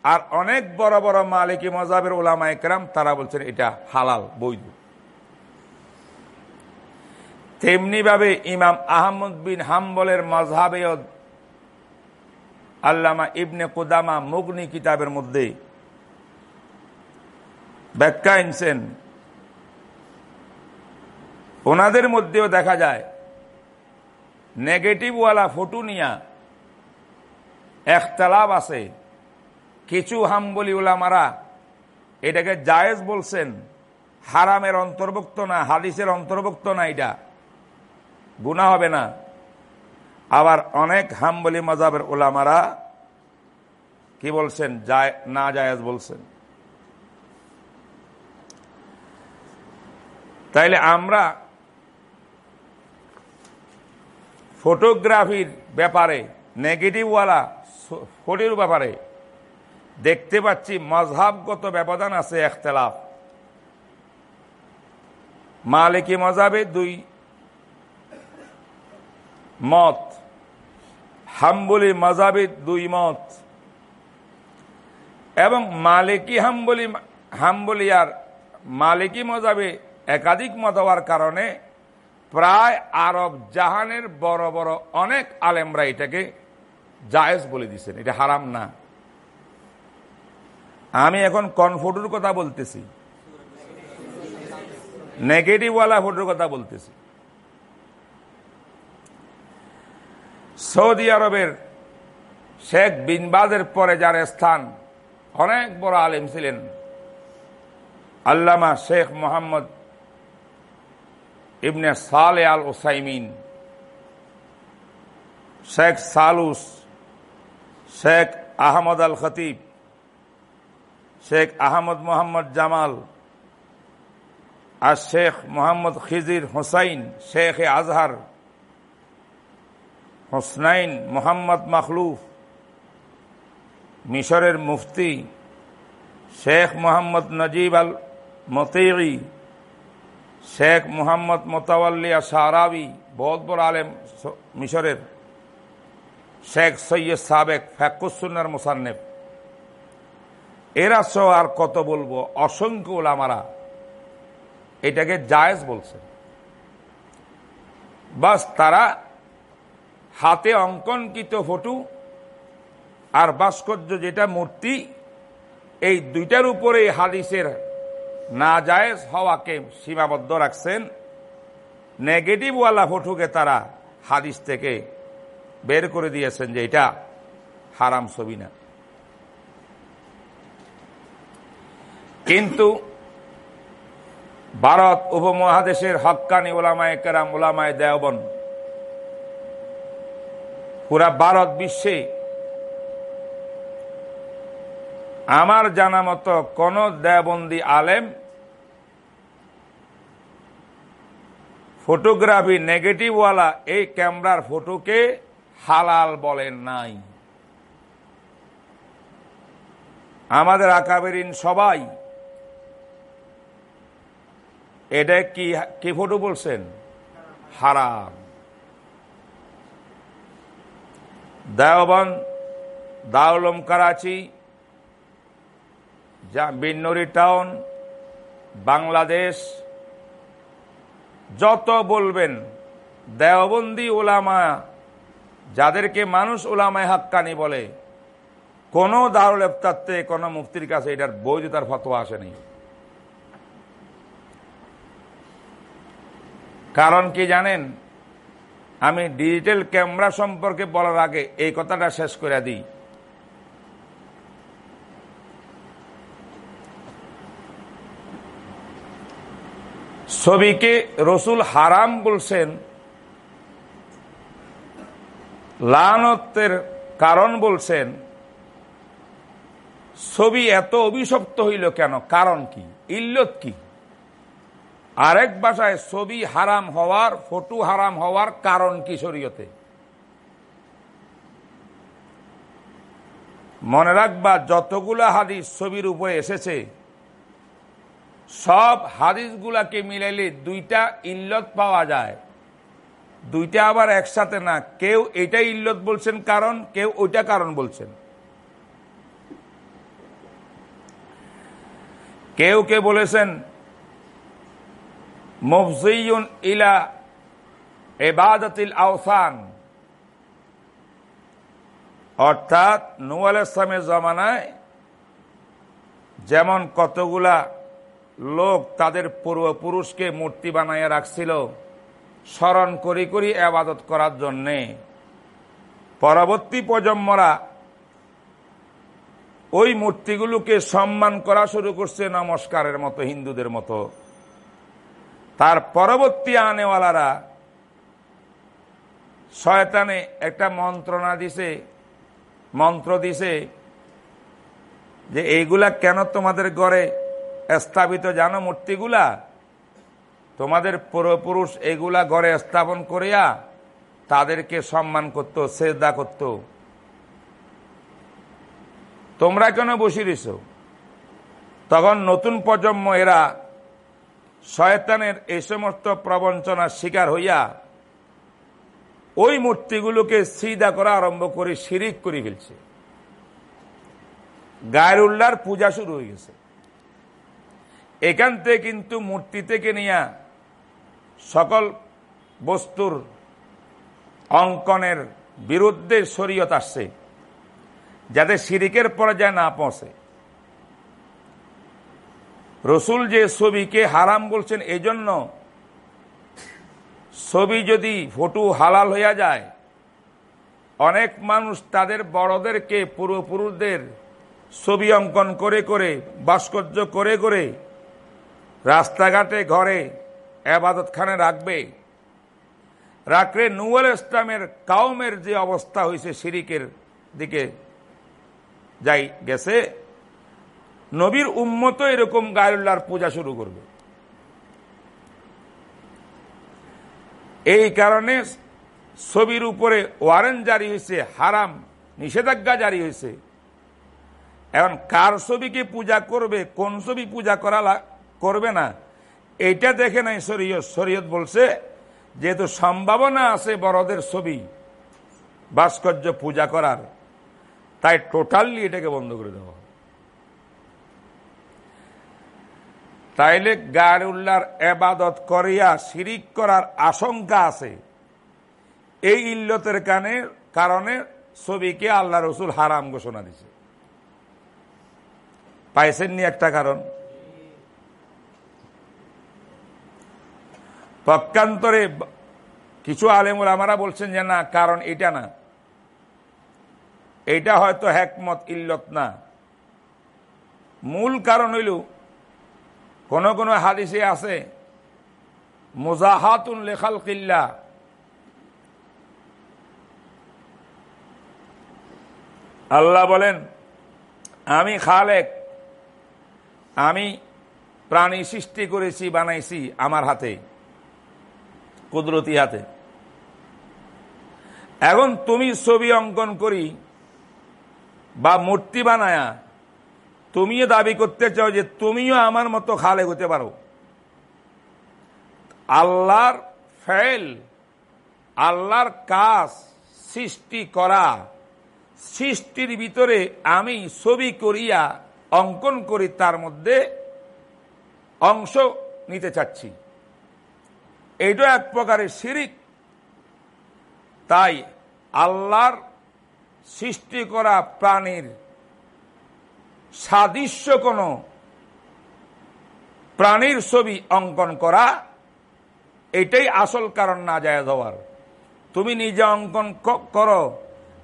Speaker 1: আর অনেক বড় বড় মালিকি মজাবের ওলামা একরাম তারা বলছেন এটা হালাল, বৈধ। তেমনি ভাবে ইমাম আহমদ বিন হাম্বলের মজহাবে আল্লামা ইবনে কুদামা মুগনি কিতাবের মধ্যে ব্যাখ্যা আনছেন। ওনাদের মধ্যেও দেখা যায় নেগেটিভওয়ালা ফটো নিয়া একতলাভ আছে। কিছু হাম্বলি ওলামারা এটাকে জায়েজ বলছেন, হারামের অন্তর্ভুক্ত না, হাদিসের অন্তর্ভুক্ত না এটা। গুণা হবে না। আবার অনেক হাম্বলি মজাবের ওলামারা কি বলছেন? না জায়েজ বলছেন। তাইলে আমরা ফটোগ্রাফির ব্যাপারে, নেগেটিভওয়ালা ফটোর ব্যাপারে দেখতে পাচ্ছি মজহাবগত ব্যবধান আছে একতলাফ। মালিকি মজাবে দুই মত। হাম্বলি মজাবিদ দুই মত। এবং মালিকি হাম্বলি হাম্বলি আর মালিকি মজাবে একাধিক মত হওয়ার কারণে প্রায় আরব জাহানের বড় বড় অনেক আলেমরা এটাকে জায়েজ বলে দিচ্ছেন এটা হারাম না। আমি এখন কন ফটোর কথা বলতেছি। নেগেটিভওয়ালা ফটোর কথা বলতেছি। সৌদি আরবের শেখ বিনবাজের পরে যার স্থান, অনেক বড় আলেম ছিলেন। আল্লামা শেখ মোহাম্মদ ইবনে সালে আল ওসাইমিন, শেখ সালুস, শেখ আহমদ আল খতিব, শেখ আহমদ মোহাম্মদ জামাল, আর শেখ মোহাম্মদ খিজির হোসাইন, শেখ আজহার হোসনাইন মোহাম্মদ মখলুফ, মিশরের মুফতি শেখ মোহাম্মদ নজিব আল মতিঈ, শেখ মোহাম্মদ মোতাওয়াল্লিয়া সারাবি, বহুত বড় আলেম মিশরের, শেখ সৈয়দ সাবেক ফ্যাকুসুন্নার মুসান্নেফ। এরা সহ আর কত বলব? অসংখ্য ওলামারা এটাকে জায়েজ বলছে। বাস তারা হাতে অঙ্কনকৃত ফটো আর ভাস্কর্য যেটা মূর্তি, এই দুইটার উপরে হাদিসের না জায়েজ হওয়াকে সীমাবদ্ধ রাখছেন। নেগেটিভওয়ালা ফটোকে তারা হাদিস থেকে বের করে দিয়েছেন যে এটা হারাম ছবি না। কিন্তু ভারত উপমহাদেশের হক্কানি ওলামায় কেরাম, ওলামায় দেওবন পুরা ভারত বিশ্বে। আমার জানা মতো কোন দেবন্দি আলেম ফটোগ্রাফি নেগেটিভওয়ালা এই ক্যামেরার ফটোকে হালাল বলেন নাই। আমাদের আকাবেরিন সবাই, এটা কি কি ফটো বলছেন? হারাম। দেওবন দাউলম করাচি, যা বিন্নরি টাউন, বাংলাদেশ। যত বলবেন, দেওবন্দি ওলামা যাদেরকে মানুষ ওলামায় হাক্কানি বলে, কোনো দারুল এফতারতে কোনো মুক্তির কাছে এটার বৈধতার ফতোয়া আসেনি। কারণ কি জানেন? আমি ডিজিটাল ক্যামেরা সম্পর্কে বলার আগে এই কথাটা শেষ করে দিই। ছবিকে রসুল হারাম বলছেন, লানতের কারণ বলছেন, ছবি এত অভিশপ্ত হইল কেন? কারণ কি? ইল্লত কি? আরেক ভাষায় ছবি হারাম হওয়ার, ফটো হারাম হওয়ার কারণ কি শরীয়তে? মনে রাখবা, যতগুলা হাদিস ছবির উপরে এসেছে, সব হাদিসগুলাকে মিলাইলে দুইটা ইল্লত পাওয়া যায়। দুইটা আবার একসাথে না। কেউ এটা ইল্লত বলছেন কারণ, কেউ ওইটা কারণ বলছেন। কেউ কে বলেছেন মফজিউন ইলা এবাদতিল আওসান। অর্থাৎ নুয়াল ইসলামের জমানায় যেমন কতগুলা লোক তাদের পূর্বপুরুষকে মূর্তি বানাইয়া রাখছিল, স্মরণ করি করি আবাদত করার জন্যে। পরবর্তী প্রজন্মরা ওই মূর্তিগুলোকে সম্মান করা শুরু করছে নমস্কারের মতো, হিন্দুদের মতো। তার পরবর্তী আনেওয়ালারা শয়তানে একটা মন্ত্রণা দিছে, মন্ত্র দিছে যে এইগুলা কেন তোমাদের গড়ে স্থাপিত? জানো মূর্তিগুলা? তোমাদের পূর্বপুরুষ এগুলা গড়ে স্থাপন করিয়া তাদেরকে সম্মান করত, শ্রদ্ধা করত। তোমরা কেন বসে রইছ তখন নতুন প্রজন্ম এরা শয়তানের এই সমস্ত প্রবঞ্চনার শিকার হইয়া ওই মূর্তিগুলোকে সিদা করা আরম্ভ করে শিরিক করে ফেলছে। গায়ের উল্লার পূজা শুরু হয়ে গেছে। এখান থেকে কিন্তু মূর্তি থেকে নিয়ে সকল বস্তুর অঙ্কনের বিরুদ্ধে শরীয়ত আসছে, যাতে সিরিকের পর্যায়ে না পৌঁছে। রসুল যে ছবিকে হারাম বলছেন এই জন্য ছবি যদি ফটো হালাল হইয়া যায়, অনেক মানুষ তাদের বড়দেরকে পূর্বপুরুষদের ছবি অঙ্কন করে করে, ভাস্কর্য করে করে রাস্তাঘাটে, ঘরে আবাদতখানে রাখবে। রাখলে নুয়াল ইসলামের কাউমের যে অবস্থা হয়েছে শিরিকের দিকে যাই গেছে নবীর উম্মত এরকম গায়ুল্লাহর পূজা শুরু করবে। এই কারণে ছবির উপরে ওয়ারেন্ট জারি হয়েছে, হারাম, নিষেধাজ্ঞা জারি হয়েছে। এখন কার ছবিকে পূজা করবে, কোন ছবি পূজা করা করবে না, এইটা দেখে নাই শরীয়ত। শরীয়ত বলছে, যেহেতু সম্ভাবনা আছে বড়দের ছবি, ভাস্কর্য পূজা করার, তাই টোটালি এটাকে বন্ধ করে দেওয়া। তাইলে গারুল্লার এবাদত করিয়া শিরিক করার আশঙ্কা আছে। এই ইল্লতের কানে কারণে ছবিকে আল্লাহ রসুল হারাম ঘোষণা দিছে। পাইছেননি একটা কারণ? পক্ষান্তরে কিছু আলেমুল আমারা বলছেন যে, না, কারণ এটা না। এইটা হয়তো হ্যাকমত ইল্লত না। মূল কারণ হইল কোন কোন হাদিসে আছে, মোজাহাতুন লেখাল কিল্লা আল্লাহ বলেন, আমি খালেক, আমি প্রাণী সৃষ্টি করেছি, বানাইছি আমার হাতে, কুদরতি হাতে। এখন তুমি ছবি অঙ্কন করি বা মূর্তি বানায়া তুমিও দাবি করতে চাও যে তুমিও আমার মতো খালে হতে পারো। আল্লাহর ফেল আল্লাহর কাজ সৃষ্টি করা, সৃষ্টির ভিতরে আমি ছবি করিয়া অঙ্কন করি তার মধ্যে অংশ নিতে চাচ্ছি। এটা এক প্রকারের শিরিক। তাই আল্লাহর সৃষ্টি করা প্রাণীর সাদৃশ্য কোন প্রাণীর ছবি অঙ্কন করা, এটাই আসল কারণ না যায় হওয়ার। তুমি নিজে অঙ্কন করো,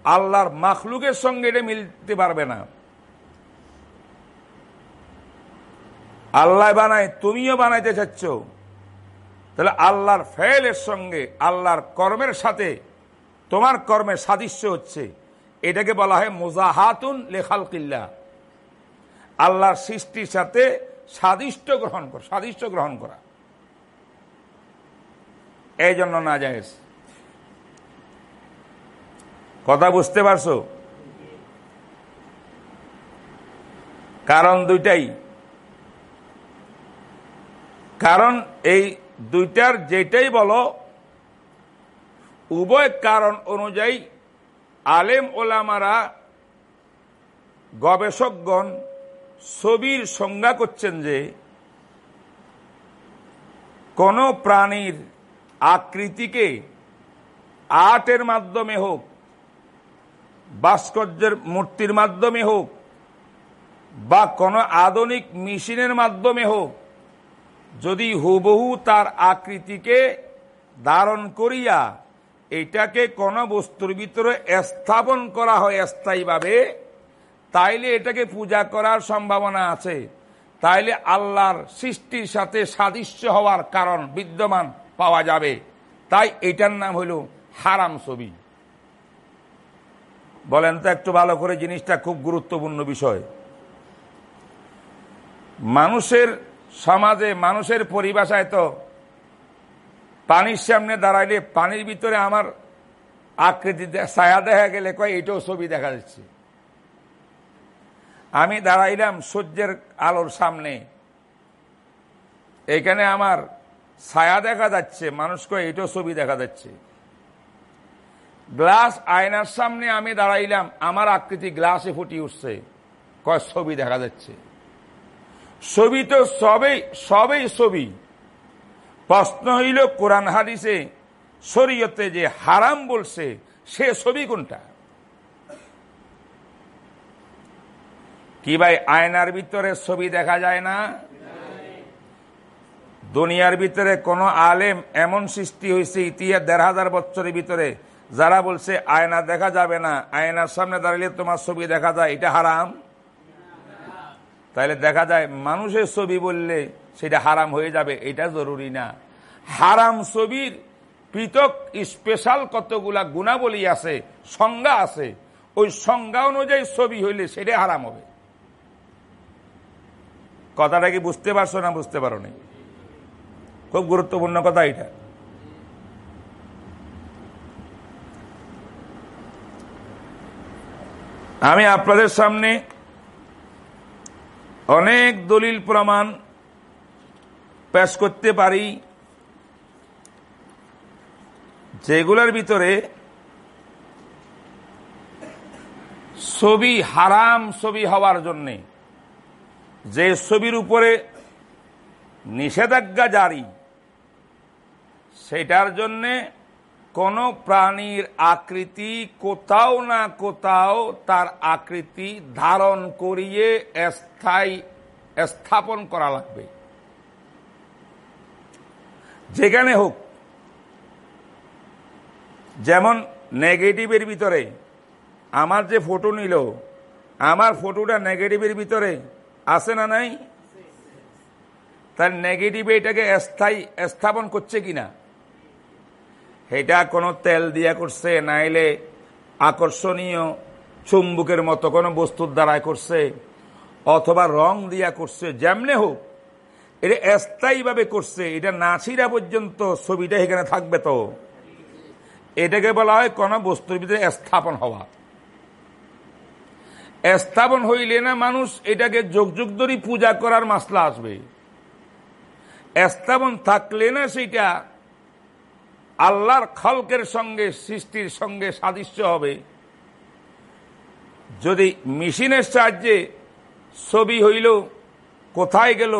Speaker 1: আল্লাহর মাখলুকের সঙ্গে এটা মিলতে পারবে না। আল্লাহ বানায়, তুমিও বানাইতে চাচ্ছ। তাহলে আল্লাহর ফেলের সঙ্গে, আল্লাহর কর্মের সাথে তোমার কর্মের সাদৃশ্য হচ্ছে। এটাকে বলা হয় মোজাহাতুন লেখাল কিল্লা আল্লাহর সৃষ্টির সাথে সাদিষ্ট গ্রহণ করা সাদিষ্ট গ্রহণ করা। এই জন্য না যায় কথা বুঝতে পারছ? কারণ দুইটাই। কারণ এই দুইটার যেটাই বলো, উভয় কারণ অনুযায়ী আলেম ওলামারা গবেষকগণ ছবির সংজ্ঞা করছেন যে, কোন প্রাণীর আকৃতিকে আর্টের মাধ্যমে হোক, ভাস্কর্যের মূর্তির মাধ্যমে হোক, বা কোনো আধুনিক মেশিনের মাধ্যমে হোক, যদি হুবহু তার আকৃতিকে ধারণ করিয়া এটাকে কোন বস্তুর ভিতরে স্থাপন করা হয় স্থায়ীভাবে তাইলে এটাকে পূজা করার সম্ভাবনা আছে। তাইলে আল্লাহর সৃষ্টির সাথে সাদৃশ্য হওয়ার কারণ বিদ্যমান পাওয়া যাবে। তাই এটার নাম হইল হারাম ছবি। বলেন তো একটু ভালো করে জিনিসটা খুব গুরুত্বপূর্ণ বিষয়। মানুষের সমাজে, মানুষের পরিভাষায় তো পানির সামনে দাঁড়াইলে পানির ভিতরে আমার আকৃতি ছায়া দেখা গেলে কয়, এটাও ছবি দেখা যাচ্ছে। আমি দাঁড়াইলাম সূর্যের আলোর সামনে। এখানে আমার ছায়া দেখা যাচ্ছে মানুষকে এটাও ছবি দেখা যাচ্ছে। গ্লাস আয়নার সামনে আমি দাঁড়াইলাম, আমার আকৃতি গ্লাসে ফুটি উঠছে, কয় ছবি দেখা যাচ্ছে। ছবি তো সবেই সবেই ছবি। প্রশ্ন হইল, কোরআন হাদিসে শরীয়তে যে হারাম বলছে, সে ছবি কোনটা? কি ভাই, আয়নার ভিতরে ছবি দেখা যায় না? দুনিয়ার ভিতরে কোন আলেম এমন সৃষ্টি হয়েছে ইতিহাস দেড় হাজার বছরের ভিতরে, যারা বলছে আয়না দেখা যাবে না, আয়নার সামনে দাঁড়িয়ে তোমার ছবি দেখা যায়, এটা হারাম? তাহলে দেখা যায় মানুষের ছবি বললে সেটা হারাম হয়ে যাবে, এটা জরুরি না। হারাম ছবির পৃথক স্পেশাল কতগুলা গুণাবলী আছে, সংজ্ঞা আছে, ওই সংজ্ঞা অনুযায়ী ছবি হইলে সেটা হারাম হবে। কথাটা কি বুঝতে পারছ না বুঝতে পারো নি খুব গুরুত্বপূর্ণ কথা এটা। আমি আপনাদের সামনে অনেক দলিল প্রমাণ পেশ করতে পারি, যেগুলোর ভিতরে ছবি হারাম ছবি হওয়ার জন্যে যে ছবির উপরে নিষেধাজ্ঞা জারি, সেটার জন্যে কোন প্রাণীর আকৃতি কোথাও না কোথাও তার আকৃতি ধারণ করিয়ে স্থায়ী, স্থাপন করা লাগবে। যেখানে হোক, যেমন নেগেটিভের ভিতরে, আমার যে ফটো নিল, আমার ফটোটা নেগেটিভের ভিতরে আছে না নাই? তার নেগেটিভ এটাকে স্থায়ী, স্থাপন করছে কিনা? এটা কোনো তেল দিয়া করছে, নাইলে আকর্ষণীয় চুম্বুকের মতো কোনো বস্তুর দ্বারায় করছে, অথবা রং দিয়া করছে, যেমনে হোক, এটা স্থায়ীভাবে করছে, এটা নাচিরা পর্যন্ত ছবিটা এখানে থাকবে তো। এটাকে বলা হয় কোনো বস্তুর ভিতরে স্থাপন হওয়া। স্থাপন হইলে না মানুষ এটাকে যোগ যোগ ধরে পূজা করার মাসলা আসবে। স্থাপন থাকলে না সেটা আল্লাহর খলকের সঙ্গে, সৃষ্টির সঙ্গে সাদৃশ্য হবে। যদি মেশিনের সাহায্যে ছবি হইল, কোথায় গেল,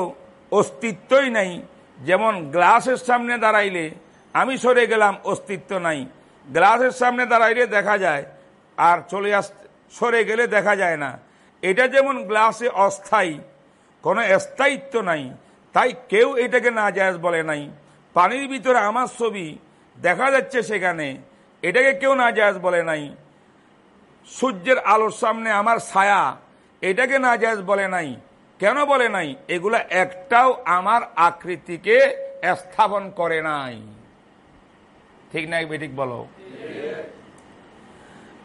Speaker 1: অস্তিত্বই নাই, যেমন গ্লাসের সামনে দাঁড়াইলে আমি সরে গেলাম, অস্তিত্ব নাই। গ্লাসের সামনে দাঁড়াইলে দেখা যায়, আর চলে আস সরে গেলে দেখা যায় না। এটা যেমন গ্লাসে অস্থায়ী, কোনো স্থায়িত্ব নাই, তাই কেউ এটাকে না যায় বলে নাই। পানির ভিতরে আমার ছবি দেখা যাচ্ছে সেখানে, এটাকে কেউ না জায়াজ বলে নাই। সূর্যের আলোর সামনে আমার ছায়া, এটাকে না জায়াজ বলে নাই। কেন বলে নাই? এগুলা একটাও আমার আকৃতিকে স্থাপন করে নাই। ঠিক নাই বেঠিক বলো?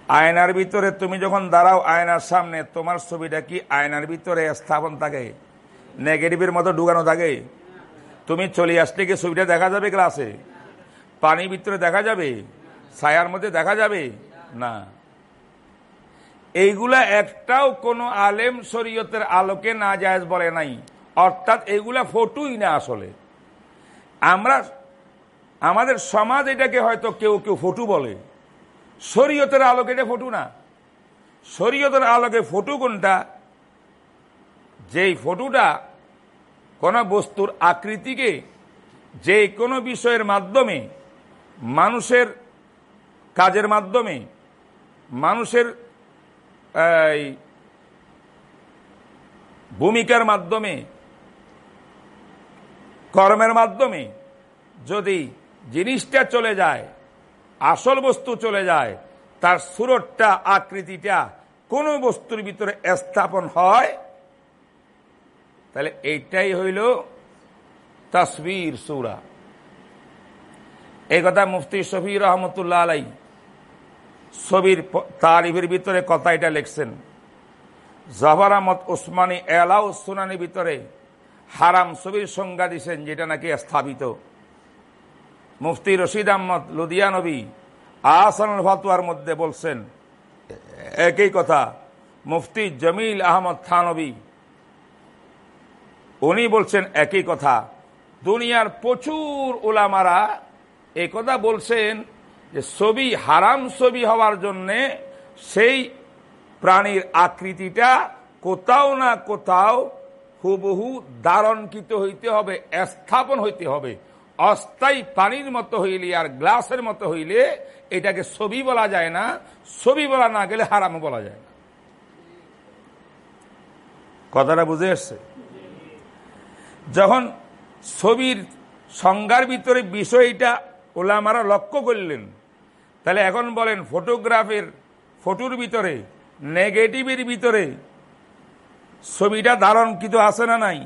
Speaker 1: আয়নার ভিতরে তুমি যখন দাঁড়াও, আয়নার সামনে তোমার ছবিটা কি? আয়নার ভিতরে স্থাপন থাকে। নেগেটিভের মতো ঢুকানো থাকে। তুমি চলে আসলে কি ছবিটা দেখা যাবে ক্লাসে? পানির ভিতরে দেখা যাবে? ছায়ার মধ্যে দেখা যাবে? না। এইগুলা একটাও কোনো আলেম শরীয়তের আলোকে না যায় বলে নাই। অর্থাৎ এইগুলা ফটোই না আসলে। আমরা, আমাদের সমাজ এটাকে হয়তো কেউ কেউ ফটো বলে। শরীয়তের আলোকে এটা ফটো না। শরীয়তের আলোকে ফটু কোনটা? যেই ফটোটা কোন বস্তুর আকৃতিকে যে কোনো বিষয়ের মাধ্যমে, মানুষের কাজের মাধ্যমে, মানুষের ভূমিকার মাধ্যমে, কর্মের মাধ্যমে যদি জিনিসটা চলে যায় আসল বস্তু চলে যায়। তার সুরটটা আকৃতিটা কোন বস্তুর ভিতরে স্থাপন হয়? তাহলে এইটাই হইল তসবির সুরা। এই কথা মুফতি শফি রহমতুল্লাহ আলাই ছবির তারিফের ভিতরে কথা এটা লিখছেন। জহর আহমদ ওসমানী এলাউ সুনানির ভিতরে হারাম ছবির সংজ্ঞা দিছেন, যেটা নাকি স্থাপিত। মুফতি রশিদ আহমদ লুদিয়ানবী আহসান ফাতুয়ার মধ্যে বলছেন, একই কথা, মুফতি জমিল আহমদ থানবী, উনি বলছেন একই কথা, দুনিয়ার প্রচুর ওলামারা এই কথা বলছেন যে ছবি হারাম ছবি হওয়ার জন্যে সেই প্রাণীর আকৃতিটা কোথাও না কোথাও হুবহু দারণকৃত হইতে হবে, স্থাপন হইতে হবে। অস্থায়ী পানির মতো হইলে আর গ্লাসের মতো হইলে এটাকে ছবি বলা যায় না, ছবি বলা না গেলে হারাম বলা যায় না। কথাটা বুঝে এসছে? যখন ছবির সংজ্ঞার ভিতরে বিষয়টা ওলামারা লক্ষ্য করলেন, তাহলে এখন বলেন ফটোগ্রাফের ফটোর ভিতরে, নেগেটিভের ভিতরে ছবিটা ধারণকৃত আছে না নাই?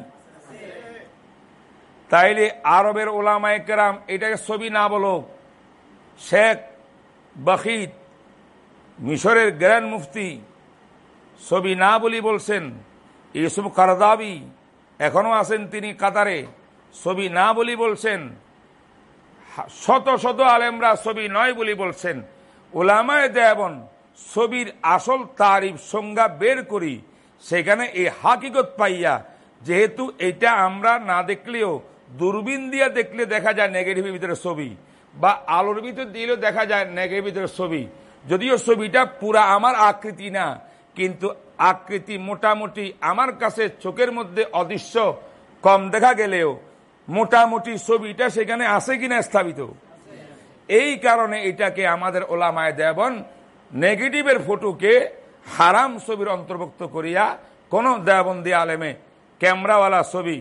Speaker 1: তাইলে আরবের ওলামায় কেরাম এটাকে ছবি না বলো। শেখ বখিদ, মিশরের গ্র্যান্ড মুফতি, ছবি না বলি বলছেন। ইউসুফ কারদাবি এখনও আছেন তিনি কাতারে, ছবি না বলি বলছেন। শত শত আলেমরা ছবি নয় বলি বলছেন। ওলামায় দেবন ছবির আসল তারিফ সংজ্ঞা বের করি, সেখানে এই হাকিগত পাইয়া, যেহেতু এটা আমরা না দেখলেও দূরবীন দিয়ে দেখলে দেখা যায় নেগেটিভের ভিতরে ছবি। বা আলোর ভিতরে দিলেও দেখা যায় নেগেটিভ ভিতরে ছবি। যদিও ছবিটা পুরা আমার আকৃতি না, কিন্তু আকৃতি মোটামুটি আমার কাছে চোখের মধ্যে অদৃশ্য, কম দেখা গেলেও মোটামুটি ছবিটা সেখানে আছে কিনা স্থাপিত। এই কারণে এটাকে আমাদের ওলামায় দেবন নেগেটিভের ফটোকে হারাম ছবির অন্তর্ভুক্ত করিয়া কোন দেবন্দি আলেমে, ক্যামেরাওয়ালা ছবি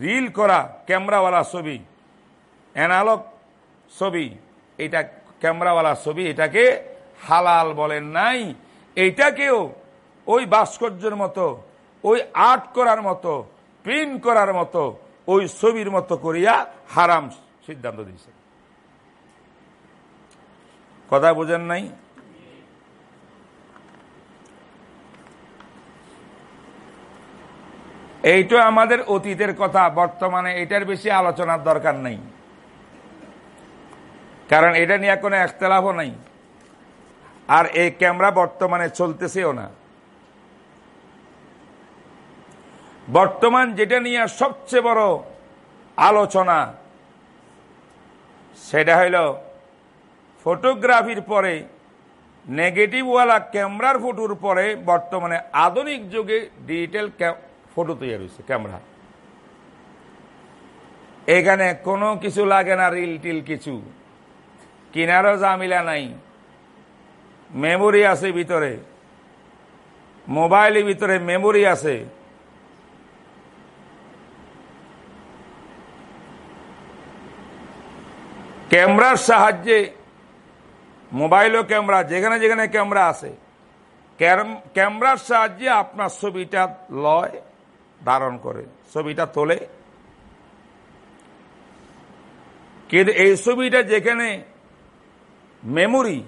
Speaker 1: রিল করা ক্যামেরাওয়ালা ছবি, অ্যানালগ ছবি, এটা ক্যামেরাওয়ালা ছবি, এটাকে হালাল বলেন নাই এইটাকেও ওই ভাস্কর্যের মতো, ওই আর্ট করার মতো, প্রিন্ট করার মতো, ওই ছবির মতো করিয়া হারাম সিদ্ধান্ত দিয়েছে। কথা বোঝেন নাই? এইটা আমাদের অতীতের কথা, বর্তমানে এটার বেশি আলোচনার দরকার নেই। কারণ এটা নিয়ে কোনো একতলাভও নাই। আর এই ক্যামেরা বর্তমানে চলতেছেও না। বর্তমান যেটা নিয়ে সবচেয়ে বড় আলোচনা, সেটা হইল ফটোগ্রাফির পরে, নেগেটিভওয়ালা ক্যামেরার ফটোর পরে বর্তমানে আধুনিক যুগে ডিজিটাল ফটো তৈরি হয়েছে ক্যামেরা। এখানে কোনো কিছু লাগে না, রিল টিল কিছু। কিনারও জামিলা নাই। মেমোরি আছে ভিতরে। মোবাইলের ভিতরে মেমোরি আছে। ক্যামেরার সাহায্যে মোবাইল ও ক্যামেরা, যেখানে যেখানে ক্যামেরা আছে। ক্যামেরার সাহায্যে আপনার ছবিটা লয়। ধারণ করে। ছবিটা তোলে। কিন্তু এই ছবিটা যেখানে memory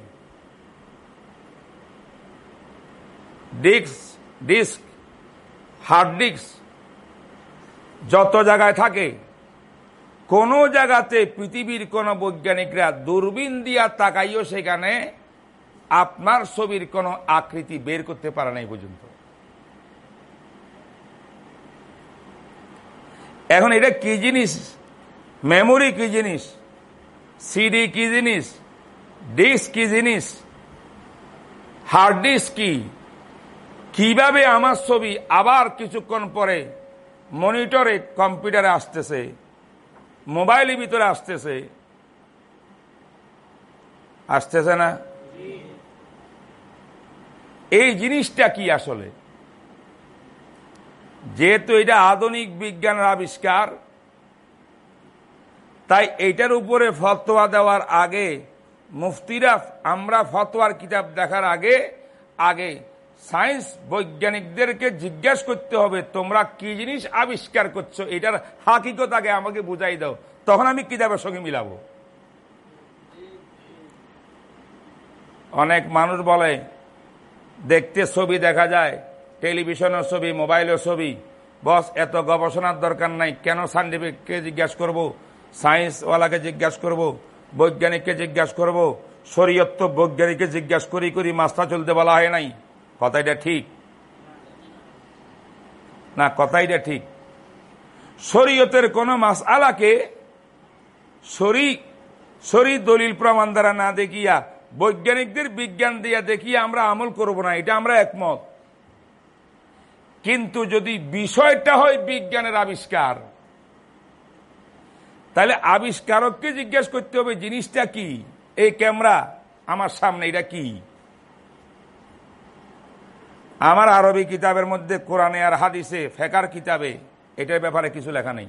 Speaker 1: disk disk hard disk যত জায়গায় থাকে, কোন জায়গাতে পৃথিবীর কোন বৈজ্ঞানিকরা দূরবীন দিয়া তাকাইও সেখানে আপনার ছবির কোন আকৃতি বের করতে পারে নাই পর্যন্ত। এখন এটা কি জিনিস? মেমোরি কি জিনিস? সিডি কি জিনিস? ডিস্ক কি জিনিস? হার্ড ডিস্ক কি? কীভাবে আমার ছবি আবার কিছুক্ষণ পরে মনিটরে, কম্পিউটারে আসতেছে, মোবাইলের ভিতরে আসতেছে? আসতেছে না? এই জিনিসটা কি আসলে? যেহেতু এটা আধুনিক বিজ্ঞানের আবিষ্কার, তাই এটার উপরে ফতোয়া দেওয়ার আগে, মুফতিরা, আমরা ফতোয়ার কিতাব দেখার আগে আগে সায়েন্স বৈজ্ঞানিকদেরকে জিজ্ঞাসা করতে হবে, তোমরা কি জিনিস আবিষ্কার করছ? এটার হাকিকত আগে আমাকে বুঝাই দাও, তখন আমি কিতাবের সঙ্গে মিলাবো। অনেক মানুষ বলে, দেখতে ছবি দেখা যায় টেলিভিশনের ছবি, মোবাইলের ছবি। বস, এত গবেষণার দরকার নাই। কেন সাইন্টিফিককে জিজ্ঞাসা করব? সায়েন্সওয়ালাকে জিজ্ঞাসা করব? বৈজ্ঞানিককে জিজ্ঞাসা করব? শরীয়ত্ব বৈজ্ঞানিককে জিজ্ঞাসা করি করি মাস্তা চলতে বলা হয় নাই। কথাইটা ঠিক? না, কথাইটা ঠিক। শরীয়তের কোন মাস আলাকে শরী শরীর দলিল প্রমাণ দ্বারা না দেখিয়া, বৈজ্ঞানিকদের বিজ্ঞান দিয়া দেখিয়া আমরা আমল করব না। এটা আমরা একমত। কিন্তু যদি বিষয়টা হয় বিজ্ঞানের আবিষ্কার, তাহলে আবিষ্কারককে জিজ্ঞেস করতে হবে, জিনিসটা কি? এই ক্যামেরা, আমার সামনে এটা কি? আমার আরবি কিতাবের মধ্যে কোরআনে আর হাদিসে ফেকার কিতাবে এটার ব্যাপারে কিছু লেখা নেই।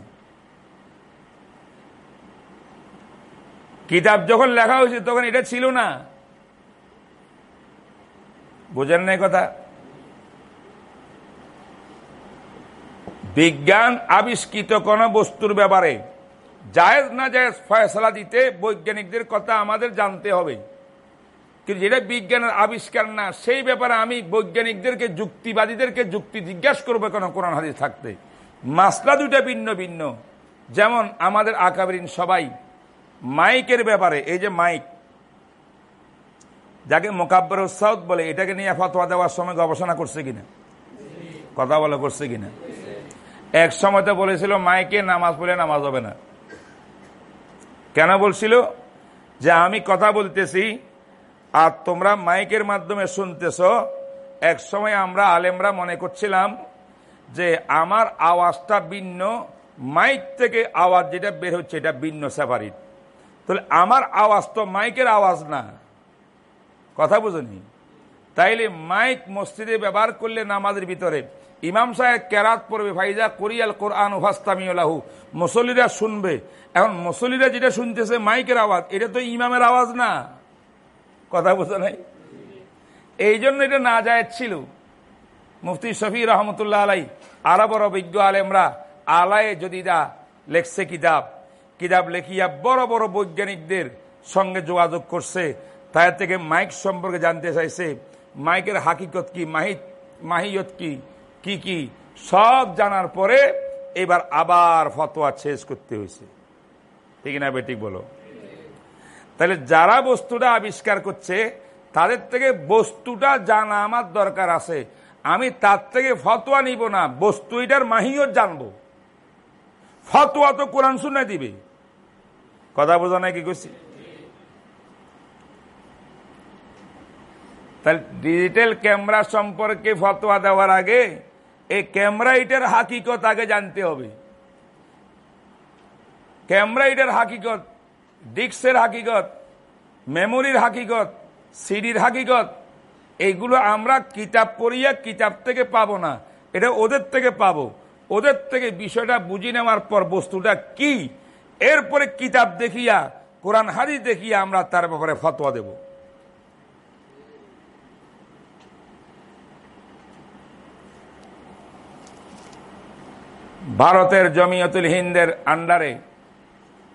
Speaker 1: কিতাব যখন লেখা হয়েছে তখন এটা ছিল না। বোঝেন নাই কথা? বিজ্ঞান আবিষ্কৃত কোন বস্তুর ব্যাপারে। জায়েজ না জায়েজ ফয়সলা দিতে বৈজ্ঞানিকদের কথা আমাদের জানতে হবে। কিন্তু যেটা বিজ্ঞানের আবিষ্কার না, সেই ব্যাপারে আমি বৈজ্ঞানিকদেরকে, যুক্তিবাদীদেরকে যুক্তি জিজ্ঞাসা করব কেন কোরআন হাদিস থাকতে। মাসলা দুইটা ভিন্ন ভিন্ন। যেমন আমাদের আকাবরিন সবাই মাইকের ব্যাপারে, এই যে মাইক, যাকে মোকাব্বর উৎসাহ বলে, এটাকে নিয়ে ফতোয়া দেওয়ার সময় গবেষণা করছে কিনা? কথা বলা করছে কিনা? এক সময় তো বলেছিল, মাইকে নামাজ পড়লে নামাজ হবে না। কেন বলছিল? যে আমি কথা বলতেছি আর তোমরা মাইকের মাধ্যমে শুনতেছ। এক সময় আমরা আলেমরা মনে করছিলাম যে আমার আওয়াজটা ভিন্ন, মাইক থেকে আওয়াজ যেটা বের হচ্ছে এটা ভিন্ন সেপারিট তাহলে আমার আওয়াজ তো মাইকের আওয়াজ না। কথা বুঝনি তাইলে মাইক মসজিদে ব্যবহার করলে নামাজের ভিতরে ইমাম সাহেব কেরাত পড়বে ভাইজা কোরিয়াল কোরআন উভাস্তামিউলাহু মুসল্লিরা শুনবে। এখন মুসল্লিরা যেটা শুনতেছে, মাইকের আওয়াজ, এটা তো ইমামের আওয়াজ না। কথা বোঝা নাই? এই জন্য এটা না যায় ছিল। মুফতি শফি রহমতুল্লাহ আলাই আরবর অভিজ্ঞ আলেমরা, আলায়ে যদি দা লেখছে কিতাব। কিতাব লেখিয়া বড় বড় বৈজ্ঞানিকদের সঙ্গে যোগাযোগ করছে। তার থেকে মাইক সম্পর্কে জানতে চাইছে, মাইকের হাকিকত কি, মাহি মাহিয়ত কি? কি কি? সব জানার পরে এবার আবার ফতোয়া শেষ করতে হয়েছে। ঠিক না বেটিক বলো? তাহলে যারা বস্তুটা আবিষ্কার করছে, তাদের থেকে বস্তুটা জানা আমার দরকার আছে। আমি তার থেকে ফতোয়া নিব না, বস্তু এটার মাহিও জানব। ফতোয়া তো কোরআন শুনে দিবে। কথা বোঝা নাই কি করছি তাহলে ডিজিটাল ক্যামেরা সম্পর্কে ফতোয়া দেওয়ার আগে এই ক্যামেরা এটার হাকিকত আগে জানতে হবে। ক্যামেরা এটার হাকিকত ডিক্সের হাকিকত, মেমোরির হাকিকত, সিডির হাকিকত এইগুলো আমরা কিতাব পড়িয়া কিতাব থেকে পাবো না। এটা ওদের থেকে পাবো। ওদের থেকে বিষয়টা বুঝি নেওয়ার পর বস্তুটা কি? এরপরে কিতাব দেখিয়া, কোরআন হাদি দেখিয়া আমরা তার ব্যাপারে ফতোয়া দেব। ভারতের জমিয়তুল হিন্দের আন্ডারে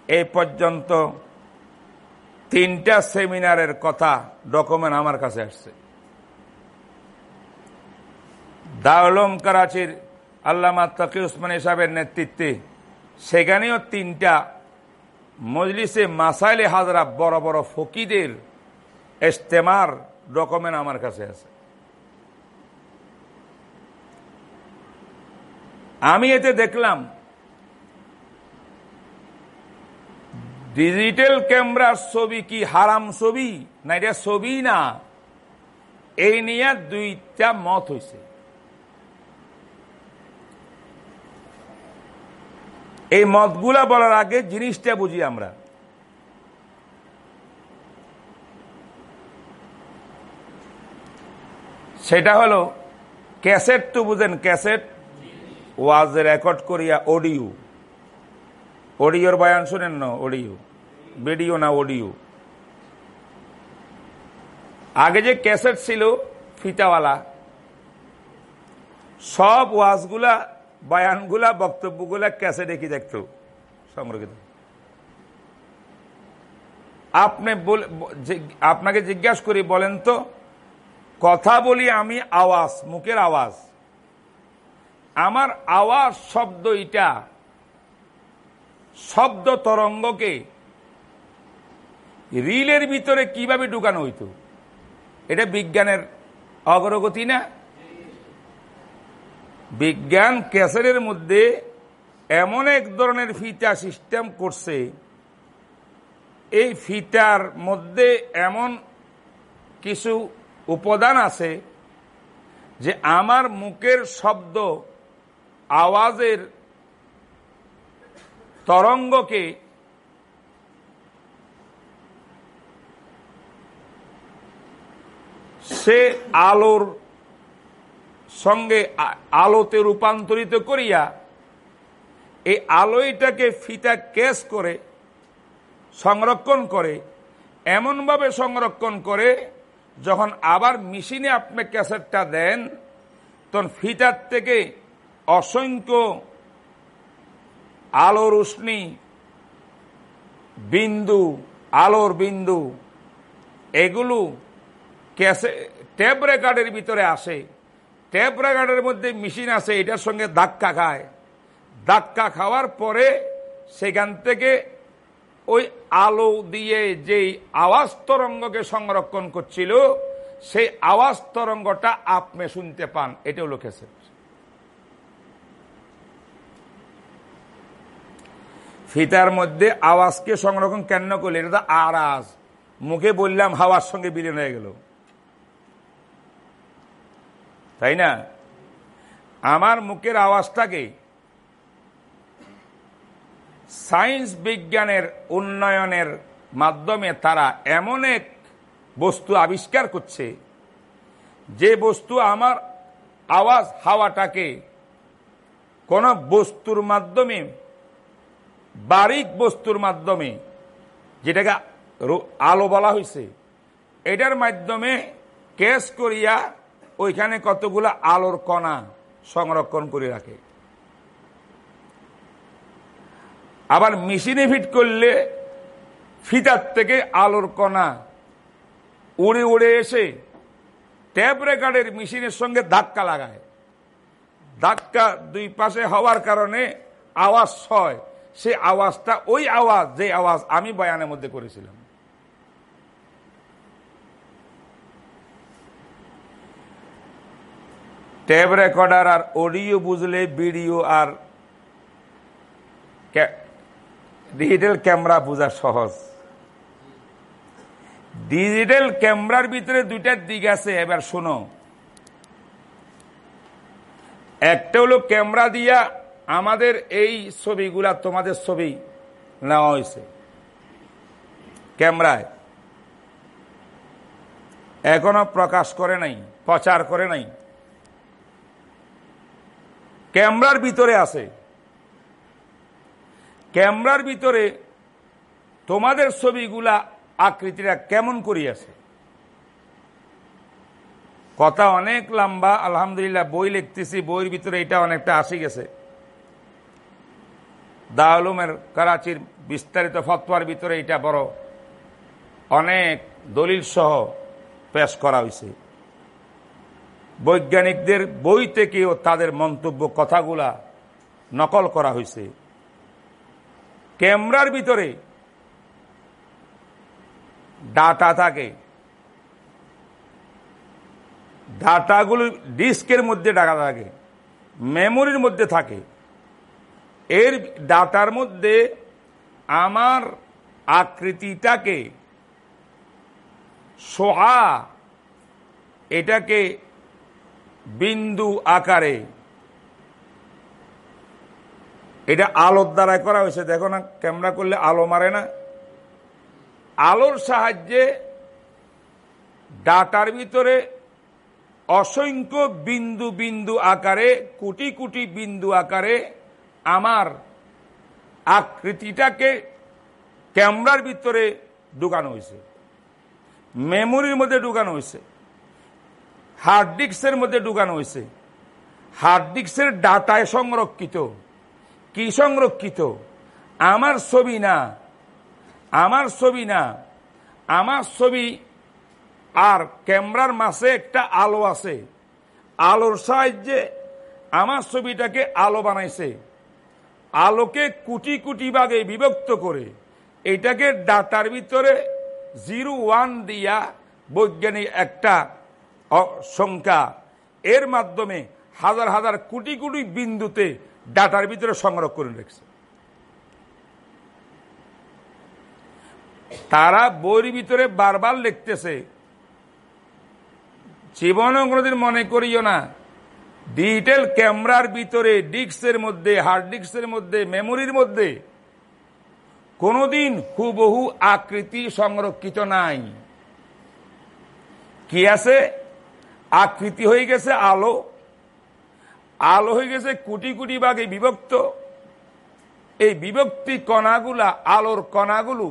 Speaker 1: এই পর্যন্ত তিনটা সেমিনারের কথা ডকুমেন্ট আমার কাছে আসছে। দাউলম করাচির আল্লামা তকি উসমান সাহেবের নেতৃত্বে সেখানেও তিনটা মজলিসে মাসাইলে হাজরা বড় বড় ফকিদের ইস্তেমার ডকুমেন্ট আমার কাছে আছে। আমি এতে দেখলাম ডিজিটাল ক্যামেরার ছবি কি হারাম ছবি? না, এটা ছবি না। এই নিয়ে দুইটা মত হয়েছে এই মতগুলা বলার আগে জিনিসটা বুঝি আমরা। সেটা হলো, ক্যাসেট তো বুঝেন, ক্যাসেট ওয়াজ রেকর্ড করিয়া অডিও। অডিওর বয়ান শুনেন না অডিও। ভিডিও না অডিও। আগে যে ক্যাসেট ছিল, ফিতাওয়ালা, সব ওয়াজগুলা, বয়ানগুলা, বক্তব্যগুলা ক্যাসেটে কি দেখত? সংরক্ষিত। আপনি আপনাকে জিজ্ঞাসা করি, বলেন তো, কথা বলি আমি আওয়াজ, মুখের আওয়াজ। আমার আওয়াজ, শব্দ এটা। শব্দ তরঙ্গকে রিলের ভিতরে কীভাবে ঢুকানো হইতো? এটা বিজ্ঞানের অগ্রগতি না? বিজ্ঞান ক্যাসেটের মধ্যে এমন এক ধরনের ফিতা সিস্টেম করছে, এই ফিতার মধ্যে এমন কিছু উপাদান আছে যে আমার মুখের শব্দ আওয়াজের তরঙ্গকে সে আলোর সঙ্গে আলোতে রূপান্তরিত করিয়া এই আলোইটাকে ফিতা কেস করে সংরক্ষণ করে, এমনভাবে সংরক্ষণ করে, যখন আবার মেশিনে আপনি ক্যাসেটটা দেন, তখন ফিতার থেকে অসংখ্য আলোর উষ্ণি বিন্দু, আলোর বিন্দু, এগুলো ক্যাসে, ট্যাপ রেকার্ডের ভিতরে আসে। ট্যাপ রেকার্ডের মধ্যে মেশিন আছে, এটার সঙ্গে ধাক্কা খায়। ধাক্কা খাওয়ার পরে সেখান থেকে ওই আলো দিয়ে যেই আওয়াজ তরঙ্গকে সংরক্ষণ করছিল, সেই আওয়াজ তরঙ্গটা আপনি শুনতে পান, এটাও লিখেছে ফিতার মধ্যে আওয়াজকে সংরক্ষণ কেন করলে এটা তো আরাজ। মুখে বললাম হাওয়ার সঙ্গে বিলীন হয়ে গেল। তাই না? আমার মুখের আওয়াজটাকে সায়েন্স বিজ্ঞানের উন্নয়নের মাধ্যমে তারা এমন এক বস্তু আবিষ্কার করছে, যে বস্তু আমার আওয়াজ হাওয়াটাকে কোন বস্তুর মাধ্যমে বারিক বস্তুর মাধ্যমে, যেটাকে আলো বলা হয়েছে এটার মাধ্যমে কেস করিয়া ওইখানে কতগুলো আলোর কণা সংরক্ষণ করে রাখে। আবার মেশিনে ফিট করলে ফিতার থেকে আলোর কণা উড়ে উড়ে এসে ট্যাপ রেকার্ডের মেশিনের সঙ্গে ধাক্কা লাগায়। ধাক্কা দুই পাশে হওয়ার কারণে আওয়াজ হয়। সে আওয়াজটা, ওই আওয়াজ যে আওয়াজ আমি বয়ানের মধ্যে করেছিলাম। ট্যাব রেকর্ডার আর অডিও বুঝলে ভিডিও আর ডিজিটাল ক্যামেরা বোঝা সহজ। ডিজিটাল ক্যামেরার ভিতরে দুইটার দিক আছে, এবার শোনো। একটা হলো ক্যামেরা দিয়া আমাদের এই ছবিগুলা তোমাদের ছবি নেওয়া হয়েছে। ক্যামেরায়। এখনও প্রকাশ করে নাই, প্রচার করে নাই। ক্যামেরার ভিতরে আছে। ক্যামেরার ভিতরে তোমাদের ছবিগুলা আকৃতিটা কেমন করিয়াছে? কথা অনেক লম্বা, আলহামদুলিল্লাহ, বই লিখতেছি, বইয়ের ভিতরে এটা অনেকটা আসি গেছে। দাউলুমের করাচির বিস্তারিত ফতোয়ার ভিতরে এটা বড় অনেক দলিল সহ পেশ করা হয়েছে বৈজ্ঞানিকদের বই থেকেও তাদের মন্তব্য কথাগুলা নকল করা হয়েছে ক্যামেরার ভিতরে ডাটা থাকে। ডাটাগুলো ডিস্কের মধ্যে ডাটা থাকে। মেমোরির মধ্যে থাকে। এর ডাটার মধ্যে আমার আকৃতিটাকে সোহা, এটাকে বিন্দু আকারে, এটা আলোর দ্বারা করা হয়েছে। দেখো না, ক্যামেরা করলে আলো মারে না। আলোর সাহায্যে ডাটার ভিতরে অসংখ্য বিন্দু বিন্দু আকারে, কোটি কোটি বিন্দু আকারে আমার আকৃতিটাকে ক্যামেরার ভিতরে ঢুকানো হয়েছে। মেমোরির মধ্যে ঢুকানো হয়েছে। হার্ড ডিস্কের মধ্যে ঢুকানো হয়েছে। হার্ড ডিস্কের ডাটায় সংরক্ষিত। কি সংরক্ষিত? আমার ছবি না। আমার ছবি না। আমার ছবি আর ক্যামেরার মাসে একটা আলো আছে। আলোর সাহায্যে আমার ছবিটাকে আলো বানাইছে। আলোকে কুটি কুটি ভাগে বিভক্ত করে এটাকে ডাটার ভিতরে জিরো ওয়ান দিয়া বৈজ্ঞানিক একটা সংখ্যা। এর মাধ্যমে হাজার হাজার কোটি কোটি বিন্দুতে ডাটার ভিতরে সংরক্ষণ রেখেছে। তারা বইয়ের ভিতরে বারবার লিখতেছে জীবন কোনোদিন মনে করিও না। ডিজিটাল ক্যামেরার ভিতরে ডিস্কের মধ্যে, হার্ড ডিস্কের মধ্যে, মেমোরির মধ্যে কোনোদিন হুবহু আকৃতি সংরক্ষিত নাই। কি আছে? আকৃতি হয়ে গেছে আলো। আলো হয়ে গেছে কোটি কোটি ভাগে বিভক্ত। এই বিভক্তি কণাগুলা, আলোর কণাগুলো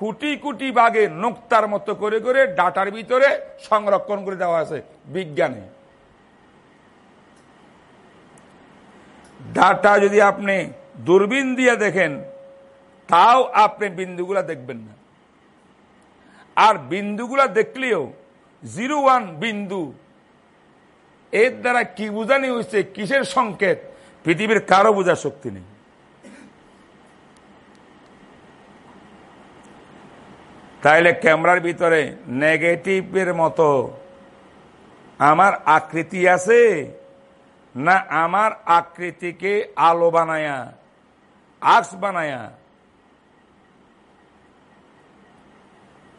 Speaker 1: কোটি কোটি ভাগে নোক্তার মতো করে করে ডাটার ভিতরে সংরক্ষণ করে দেওয়া আছে বিজ্ঞানে। ডাটা যদি আপনি দূরবীন দিয়ে দেখেন, তাও আপনি বিন্দুগুলা দেখবেন না। আর বিন্দুগুলা দেখলেও জিরো ওয়ান বিন্দু, এর দ্বারা কি বোঝানি হয়েছে, কিসের সংকেত? পৃথিবীর কারও বোঝার শক্তি নেই। তাইলে ক্যামেরার ভিতরে নেগেটিভের মতো আমার আকৃতি আছে না আমার আকৃতিকে আলো বানায়া আক্স বানায়া।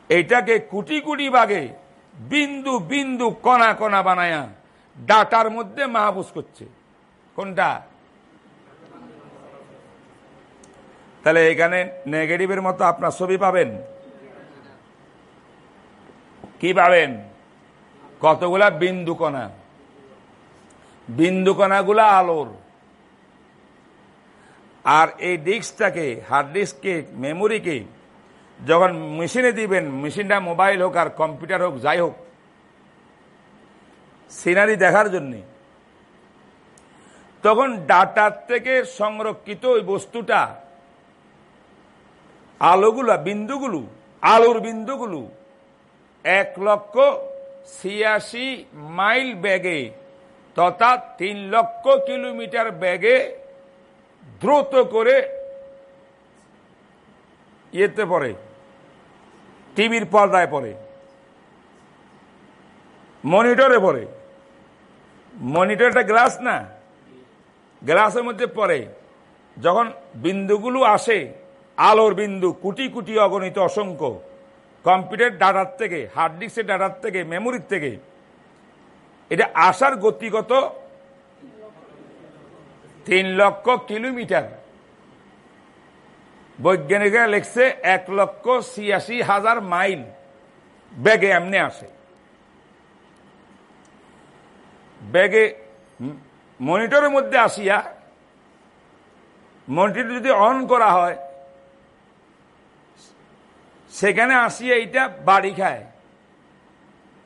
Speaker 1: এটাকে কুটি কুটি বাগে বিন্দু বিন্দু কণা কণা বানায়া, ডাটার মধ্যে মাহবুজ করছে। কোনটা? তাহলে এখানে নেগেটিভের মতো আপনার ছবি পাবেন। কি পাবেন? কতগুলা বিন্দু কণা? বিন্দু কণাগুলা আলোর। আর এই ডিস্কটাকে, হার্ড ডিস্ককে, মেমোরিকে যখন মেশিনে দিবেন, মেশিনটা মোবাইল হোক আর কম্পিউটার হোক, যাই হোক, সিনারি দেখার জন্যে, তখন ডাটার থেকে সংরক্ষিত ওই বস্তুটা, আলোগুলা, বিন্দুগুলো, আলোর বিন্দুগুলো এক লক্ষ ছিয়াশি মাইল ব্যাগে তথা তিন লক্ষ কিলোমিটার ব্যাগে দ্রুত করে ইয়েতে পড়ে, টিভির পর্দায় পড়ে, মনিটরে পড়ে। মনিটরটা গ্লাস না? গ্লাসের মধ্যে পড়ে। যখন বিন্দুগুলো আসে, আলোর বিন্দু, কুটি কুটি অগণিত অসংখ্য কম্পিউটার ডাটার থেকে, হার্ড ডিস্কের ডাটার থেকে, মেমোরির থেকে এটা আসার গতিগত তিন লক্ষ কিলোমিটার। বৈজ্ঞানিকরা লিখছে এক লক্ষ ছিয়াশি হাজার মাইল ব্যাগে এমনি আসে। ব্যাগে মনিটরের মধ্যে আসিয়া মনিটর যদি অন করা হয়, সেখানে আসিয়া এটা বাড়ি খায়।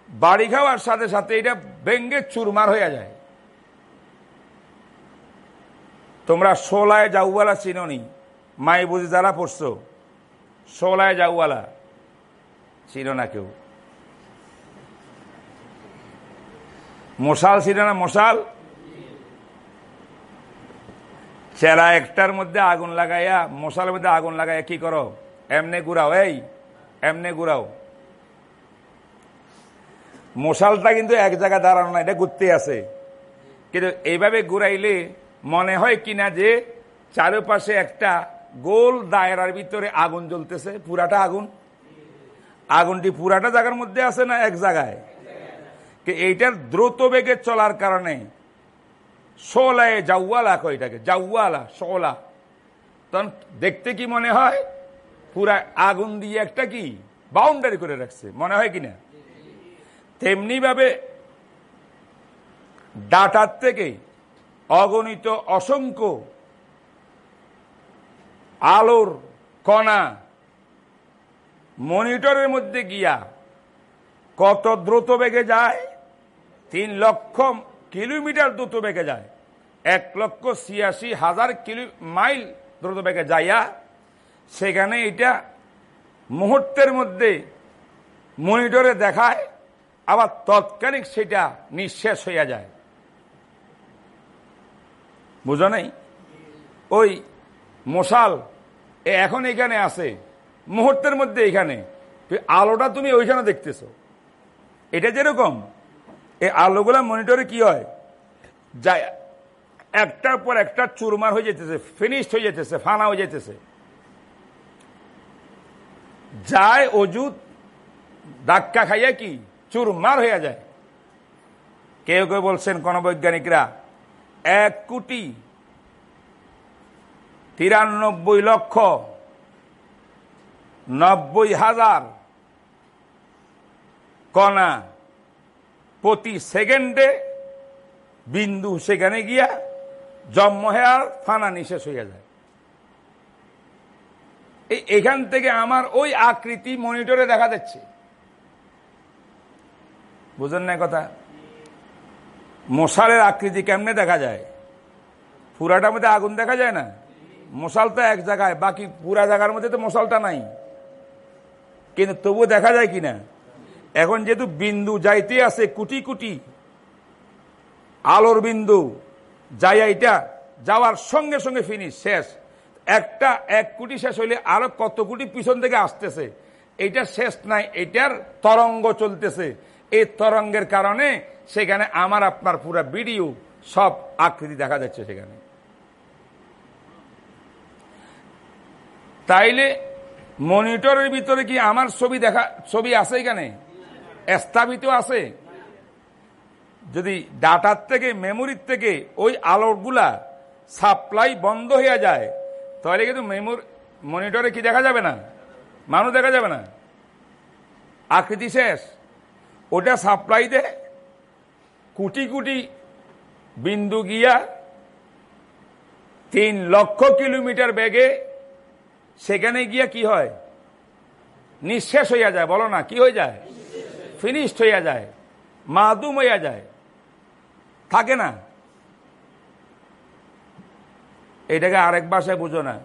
Speaker 1: বাড়ি খাওয়ার সাথে সাথে এটা ভেঙ্গে চুরমার হয়ে যায়। তোমরা সোলায় যাওয়ালা চিনি মাই বুঝি যারা পড়ছ সোলায় যাওয়ালা চিনো না কেউ। মশাল ছিল না মশাল? চেরা একটার মধ্যে আগুন লাগাইয়া, মশালের মধ্যে আগুন লাগাইয়া কি করো? এমনে ঘুরাও এই, এমনে ঘুরাও মশালটা কিন্তু এক জায়গায় দাঁড়ানো না, এটা ঘুরতে আছে। কিন্তু এইভাবে ঘুরাইলে মনে হয় কিনা যে চারপাশে একটা গোল দায়রার ভিতরে আগুন জ্বলতেছে, পুরাটা আগুন। আগুনটি পুরাটা জায়গার মধ্যে আছে না এক জায়গায়? এইটার দ্রুত বেগে চলার কারণে সোলায় কয় এটাকে জাউওয়ালা সোলা তখন দেখতে কি মনে হয়? পুরা আগুন দিয়ে একটা কি? বাউন্ডারি করে রাখছে, মনে হয় কিনা? তেমনি ভাবে ডাটার থেকে অগণিত অসংখ্য আলোর কণা মনিটরের মধ্যে গিয়া কত দ্রুত বেগে যায়? তিন লক্ষ কিলোমিটার দ্রুত বেগে যায়। এক লক্ষ ছিয়াশি হাজার কিলো মাইল দ্রুত বেগে যাইয়া সেখানে এটা মুহূর্তের মধ্যে মনিটরে দেখায়। আবার তৎকালিক সেটা নিঃশেষ হইয়া যায়। বুঝো নেই? ওই মশাল এখন এখানে আছে, মুহূর্তের মধ্যে এখানে। আলোটা তুমি ওইখানে দেখতেছ। এটা যেরকম এই আলোগুলা মনিটরে কি হয়? যায় একটার পর একটা চুরমার হয়ে যেতেছে ফিনিশড হয়ে যেতেছে, ফানা হয়ে যেতেছে। যায় অজুদ ধাক্কা খাইয়া কি? চুরমার হয়ে যায়। কেউ কেউ বলছেন কোন বৈজ্ঞানিকরা এক কোটি তিরানব্বই লক্ষ নব্বই হাজার কণা প্রতি সেকেন্ডে বিন্দু সেখানে গিয়া জন্ম আর ফানা নিশেষ হইয়া যায়। এখান থেকে আমার ওই আকৃতি মনিটরে দেখা যাচ্ছে। বুঝেন না কথা? মশালের আকৃতি কেমনে দেখা যায়? পুরাটার মধ্যে আগুন দেখা যায় না? মশাল তো এক জায়গায়, বাকি পুরা জায়গার মধ্যে তো মশালটা নাই। কিন্তু তবুও দেখা যায় কিনা? এখন যেহেতু বিন্দু যাইতে আছে, কুটি কুটি, আলোর বিন্দু, যাই এটা যাওয়ার সঙ্গে সঙ্গে ফিনিশ শেষ। একটা এক কোটি শেষ হইলে আরও কত কোটি পিছন থেকে আসতেছে? এইটা শেষ নাই, এটার তরঙ্গ চলতেছে। এই তরঙ্গের কারণে সেখানে আমার, আপনার পুরা ভিডিও সব আকৃতি দেখা যাচ্ছে সেখানে। তাইলে মনিটরের ভিতরে কি আমার ছবি দেখা, ছবি আছে এখানে? স্থাপিত আছে? যদি ডাটার থেকে, মেমোরির থেকে ওই আলোগুলা সাপ্লাই বন্ধ হয়ে যায়, তাহলে কিন্তু মেমোর, মনিটরে কি দেখা যাবে না? মানুষ দেখা যাবে না? আকৃতি শেষ? ওটা সাপ্লাই দে। কোটি কোটি বিন্দু গিয়া তিন লক্ষ কিলোমিটার বেগে সেখানে গিয়া কি হয়? নিঃশেষ হইয়া যায়। বলো না, কি হয়ে যায়? ফিনিশড হইয়া যায়, মাদুম হইয়া যায়। থাকে না? এটাকে আরেক ভাষায় বুঝো না।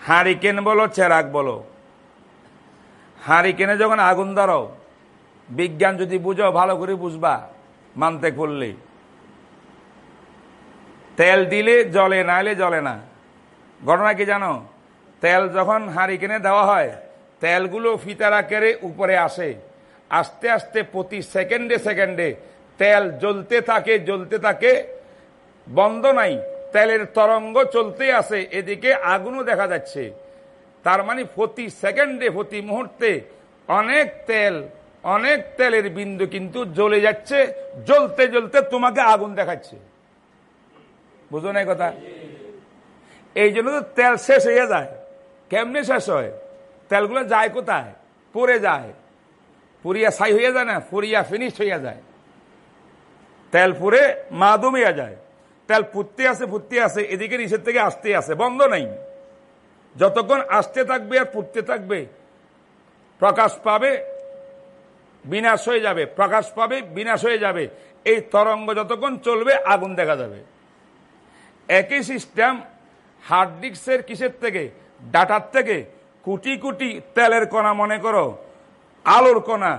Speaker 1: হারিকেন বলো চেরাক বলো। হারিকেনে যখন আগুন ধরো বিজ্ঞান যদি বুঝো, ভালো করে বুঝবা, মানতে করলে তেল দিলে জলে না এলে জলে না। ঘটনা কি জানো? তেল যখন হারিকেনে দেওয়া হয়, তেলগুলো ফিতারা কেড়ে উপরে আসে। আস্তে আস্তে প্রতি সেকেন্ডে সেকেন্ডে তেল জ্বলতে থাকে জ্বলতে থাকে। বন্ধ নাই, তেলের তরঙ্গ চলতে আছে এদিকে আগুনও দেখা যাচ্ছে। তার মানে প্রতি সেকেন্ডে, প্রতি মুহূর্তে অনেক তেল অনেক তেলের বিন্দু কিন্তু জ্বলে যাচ্ছে, জ্বলতে জ্বলতে তোমাকে আগুন দেখাচ্ছে। বুঝো না কথা? এই জন্য তো তেল শেষ হয়ে যায়। কেমনে শেষ হয়? তেলগুলো যায় কোথায়? পরে যায়। পুরিয়া ছাই হইয়া যায় না? পুরিয়া ফিনিশ হইয়া যায়। তেল পুরে মাদুম হইয়া যায়। তেল পুততে আসে ফুটতে আসে, এদিকে নিচের থেকে আসতে আসে, বন্ধ নাই। যতক্ষণ আসতে থাকবে আর পুততে থাকবে, প্রকাশ পাবে বিনাশ হয়ে যাবে, প্রকাশ পাবে, বিনাশ হয়ে যাবে। এই তরঙ্গ যতক্ষণ চলবে, আগুন দেখা যাবে। একই সিস্টেম হার্ড ডিস্কের কিসের থেকে? ডাটার থেকে। কোটি কোটি তেলের কণা মনে করো, আলোর কণা,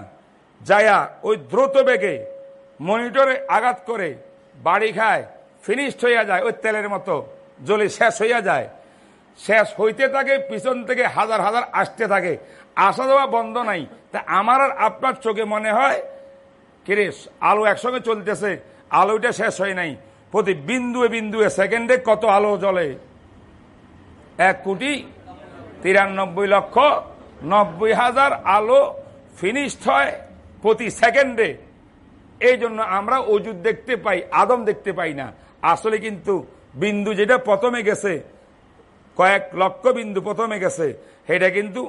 Speaker 1: যায়া ওই দ্রুত বেগে মনিটরে আঘাত করে বাড়ি খায় ফিনিশড হইয়া যায়, ওই তেলের মতো জলে শেষ হইয়া যায়। শেষ হইতে থাকে, পিছন থেকে হাজার হাজার আসতে থাকে। আসা দেওয়া বন্ধ নাই। তা আমার আর আপনার চোখে মনে হয় কিরে আলো একসঙ্গে চলতেছে, আলোটা শেষ হয় নাই। প্রতি বিন্দুয়ে বিন্দুয়ে সেকেন্ডে কত আলো জ্বলে? এক কোটি তিরানব্বই লক্ষ নব্বই হাজার আলো ফিনিশড হয় প্রতি সেকেন্ডে। এই জন্য আমরা অজুদ দেখতে পাই, আদম দেখতে পাই না। আসলে কিন্তু বিন্দু যেটা প্রথমে গেছে, কয়েক লক্ষ বিন্দু প্রথমে গেছে, সেটা কিন্তু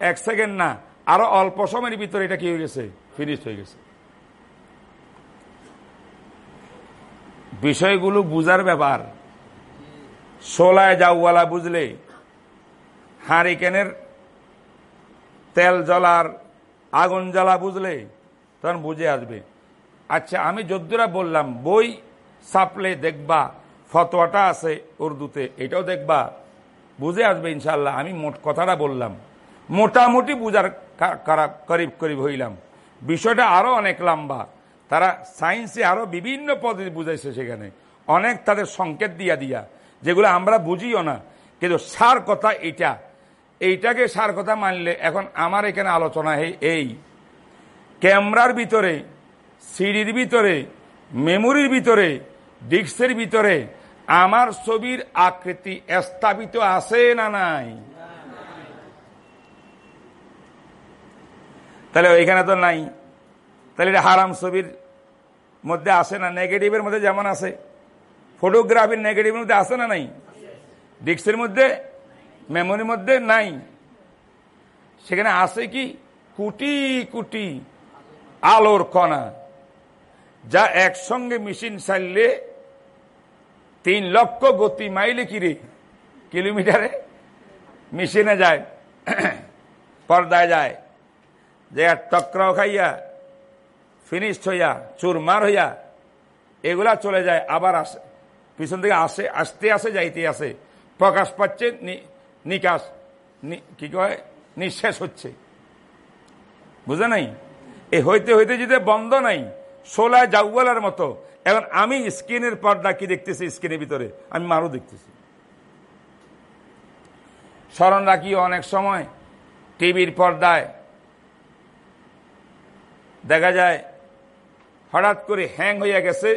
Speaker 1: এক সেকেন্ড না। আরও অল্প সময়ের ভিতরে এটা কি হয়ে গেছে? ফিনিশ হয়ে গেছে। বিষয়গুলো বুঝার ব্যাপার। সোলায় যাওয়ালা বুঝলে, হারিকেনের তেল জ্বলার আগুন জ্বালা বুঝলে, তখন বুঝে আসবে। আচ্ছা আমি যদ্দুরা বললাম, বই সাপলে দেখবা, ফতোয়াটা আছে উর্দুতে, এটাও দেখবা, বুঝে আসবে ইনশাল্লাহ আমি মোট কথাটা বললাম। মোটামুটি বুঝার করিব করিব হইলাম। বিষয়টা আরও অনেক লম্বা। তারা সায়েন্সে আরও বিভিন্ন পদ্ধতি বুঝাইছে সেখানে। অনেক তাদের সংকেত দিয়া দিয়া, যেগুলো আমরা বুঝিও না। কিন্তু সার কথা এটা এইটাকে সার কথা মানলে এখন আমার এখানে আলোচনা এই। ক্যামেরার ভিতরে, সিডির ভিতরে, মেমোরির ভিতরে, ডিস্কের ভিতরে আমার ছবির আকৃতি স্থাপিত আছে না নাই? তাহলে ওইখানে তো নাই। তাহলে এটা হারাম ছবির মধ্যে আসে না? নেগেটিভের মধ্যে যেমন আছে। ফটোগ্রাফির নেগেটিভের মধ্যে আসে না নাই? ডিস্কের মধ্যে, মেমোরির মধ্যে নাই। সেখানে আছে কি? কুটি কুটি আলোর কণা, যা একসঙ্গে মেশিন চাইলে তিন লক্ষ গতি মাইলে কিরে কিলোমিটারে মেশিনে যায়, পর্দায় যায়। যে টকরাও খাইয়া ফিনিশড হইয়া, চুরমার হইয়া, এগুলা চলে যায়, আবার আসে, পিছন থেকে আসে, আসতে আসে, যাইতে আসে। প্রকাশ পাচ্ছে নিকাশ কি কয়? নিঃশ্বাস হচ্ছে। বুঝে নাই? এ হইতে হইতে যদি বন্ধ নাই সোলা জাউওয়ালার মতো, এখন আমি স্ক্রিনের পর্দা কি দেখতেছি স্ক্রিনের ভিতরে? আমি মারও দেখতেছি। স্মরণ রাখি অনেক সময়, টিভির পর্দায় দেখা যায়, হঠাৎ করে হ্যাং হইয়া গেছে,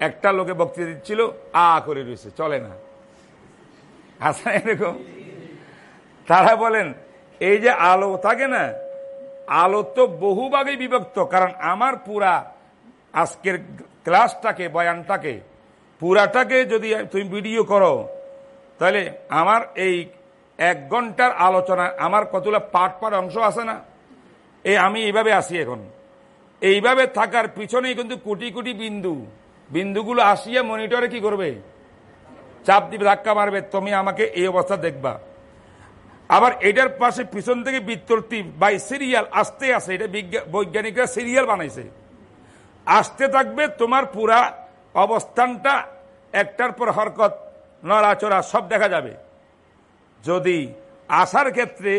Speaker 1: একটা লোকে বক্তৃতা দিচ্ছিল, আ করে রয়েছে চলে না। আসা এরকম। তারা বলেন, এই যে আলো থাকে না, আলো তো বহুভাগে বিভক্ত, কারণ আমার পুরা আজকের ক্লাসটাকে, বয়ানটাকে, পুরাটাকে যদি তুমি ভিডিও করো, তাহলে আমার এই এক ঘণ্টার আলোচনা আমার কতগুলো পাট পাট অংশ আছে না? এই আমি এইভাবে আসি এখন। এইভাবে থাকার পিছনেই কিন্তু কোটি কোটি বিন্দু। বিন্দুগুলো আসিয়া মনিটরে কি করবে? চাপ দিবে, ধাক্কা মারবে, তুমি আমাকে এই অবস্থা দেখবা। আবার এটার পাশে পিছন থেকে বিতর্তি বাই সিরিয়াল আসতে আসে এটা বৈজ্ঞানিকরা সিরিয়াল বানাইছে। আসতে থাকবে তোমার পুরা অবস্থানটা, একটার পর হরকত, নড়াচড়া, সব দেখা যাবে। যদি আসার ক্ষেত্রে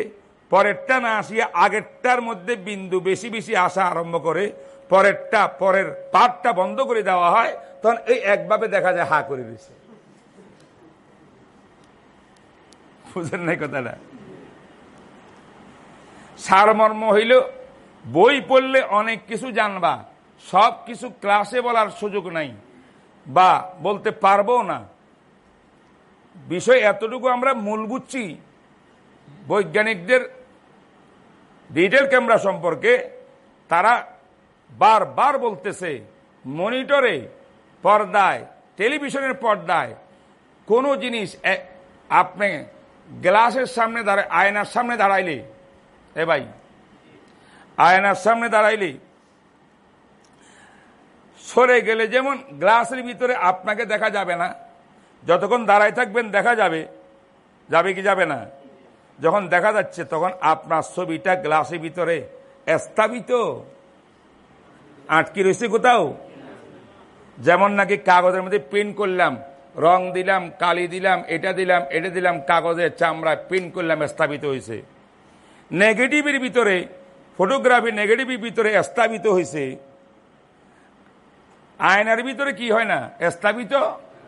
Speaker 1: পরেরটা না আসিয়া আগেরটার মধ্যে বিন্দু বেশি বেশি আসা আরম্ভ করে, পরেরটা, পরের পাটটা বন্ধ করে দেওয়া হয়, তখন এই একভাবে দেখা যায় হা করে দিছে। বুঝেন নাই কথাটা? সারমর্ম হইল, বই পড়লে অনেক কিছু জানবা, সব কিছু ক্লাসে বলার সুযোগ নাই, বা বলতে পারব না। বিষয় এতটুকু আমরা মূল বুঝছি, বৈজ্ঞানিকদের ডিজিটাল ক্যামেরা সম্পর্কে তারা বারবার বলতেছে, মনিটরে, পর্দায়, টেলিভিশনের পর্দায়, কোনো জিনিস আপনি গ্লাসের সামনে দাঁড়ায় আয়নার সামনে দাঁড়াইলে, এ ভাই, আয়নার সামনে দাঁড়াইলে, সরে গেলে যেমন গ্লাসের ভিতরে আপনাকে দেখা যাবে না, যতক্ষণ দাঁড়ায় থাকবেন দেখা যাবে যাবে কি যাবে না। যখন দেখা যাচ্ছে, তখন আপনার ছবিটা গ্লাসের ভিতরে স্থাপিত। আটকি রয়েছে কোথাও? যেমন নাকি কাগজের মধ্যে প্রিন্ট করলাম, রং দিলাম, কালি দিলাম, এটা দিলাম এটা দিলাম, কাগজের চামড়ায় প্রিন্ট করলাম, স্থাপিত হয়েছে। নেগেটিভের ভিতরে ফটোগ্রাফি নেগেটিভের ভিতরে স্থাপিত হয়েছে। আয়নার ভিতরে কি হয় না? স্থাপিত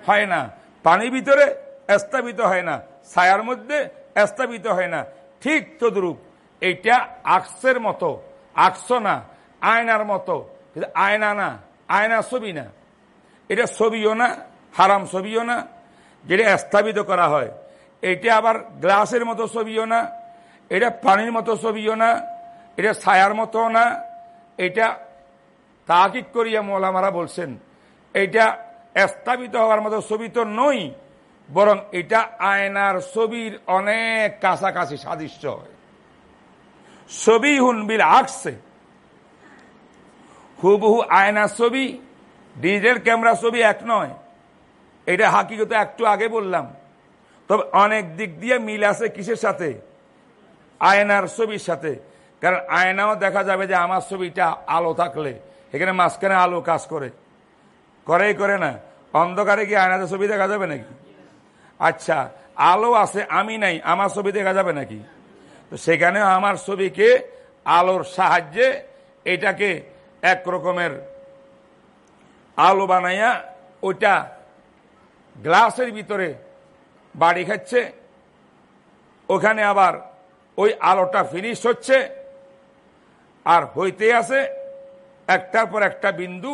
Speaker 1: হয় না। পানির ভিতরে স্থাপিত হয় না। ছায়ার মধ্যে স্থাপিত হয় না। ঠিক তদ্রুপ এইটা আকসের মতো, আকস না, আয়নার মতো। আয়না না, আয়না ছবি না। এটা ছবিও না, হারাম ছবিও না, যেটা স্থাপিত করা হয়। এটা আবার গ্লাসের মতো ছবিও না, এটা পানির মতো ছবিও না, এটা ছায়ার মতো না। এটা তাকিক করিয়া মোলামারা বলছেন এটা স্থাপিত হওয়ার মতো ছবি তো নই বরং এটা আয়নার ছবির অনেক কাছাকাছি সাদৃশ্য হয়। ছবি হুনবিল আঁকছে হুবহু আয়নার ছবি, ডিজিটাল ক্যামেরা ছবি এক নয়। এটা হাকিগত একটু আগে বললাম। তবে অনেক দিক দিয়ে মিল আছে কিসের সাথে? আয়নার ছবির সাথে। কারণ আয়নাও দেখা যাবে যে আমার ছবিটা আলো থাকলে, এখানে মাঝখানে আলো কাজ করে। করেই করে না। অন্ধকারে কি আয়নাতে ছবি দেখা যাবে নাকি? আচ্ছা আলো আছে, আমি নাই, আমার ছবি দেখা যাবে নাকি? তো সেখানে আমার ছবিকে আলোর সাহায্যে এটাকে এক রকমের আলো বানাইয়া ওইটা গ্লাসের ভিতরে বাড়ি খাচ্ছে, ওখানে আবার ওই আলোটা ফিনিশ হচ্ছে, আর হইতে আছে একটার পর একটা বিন্দু,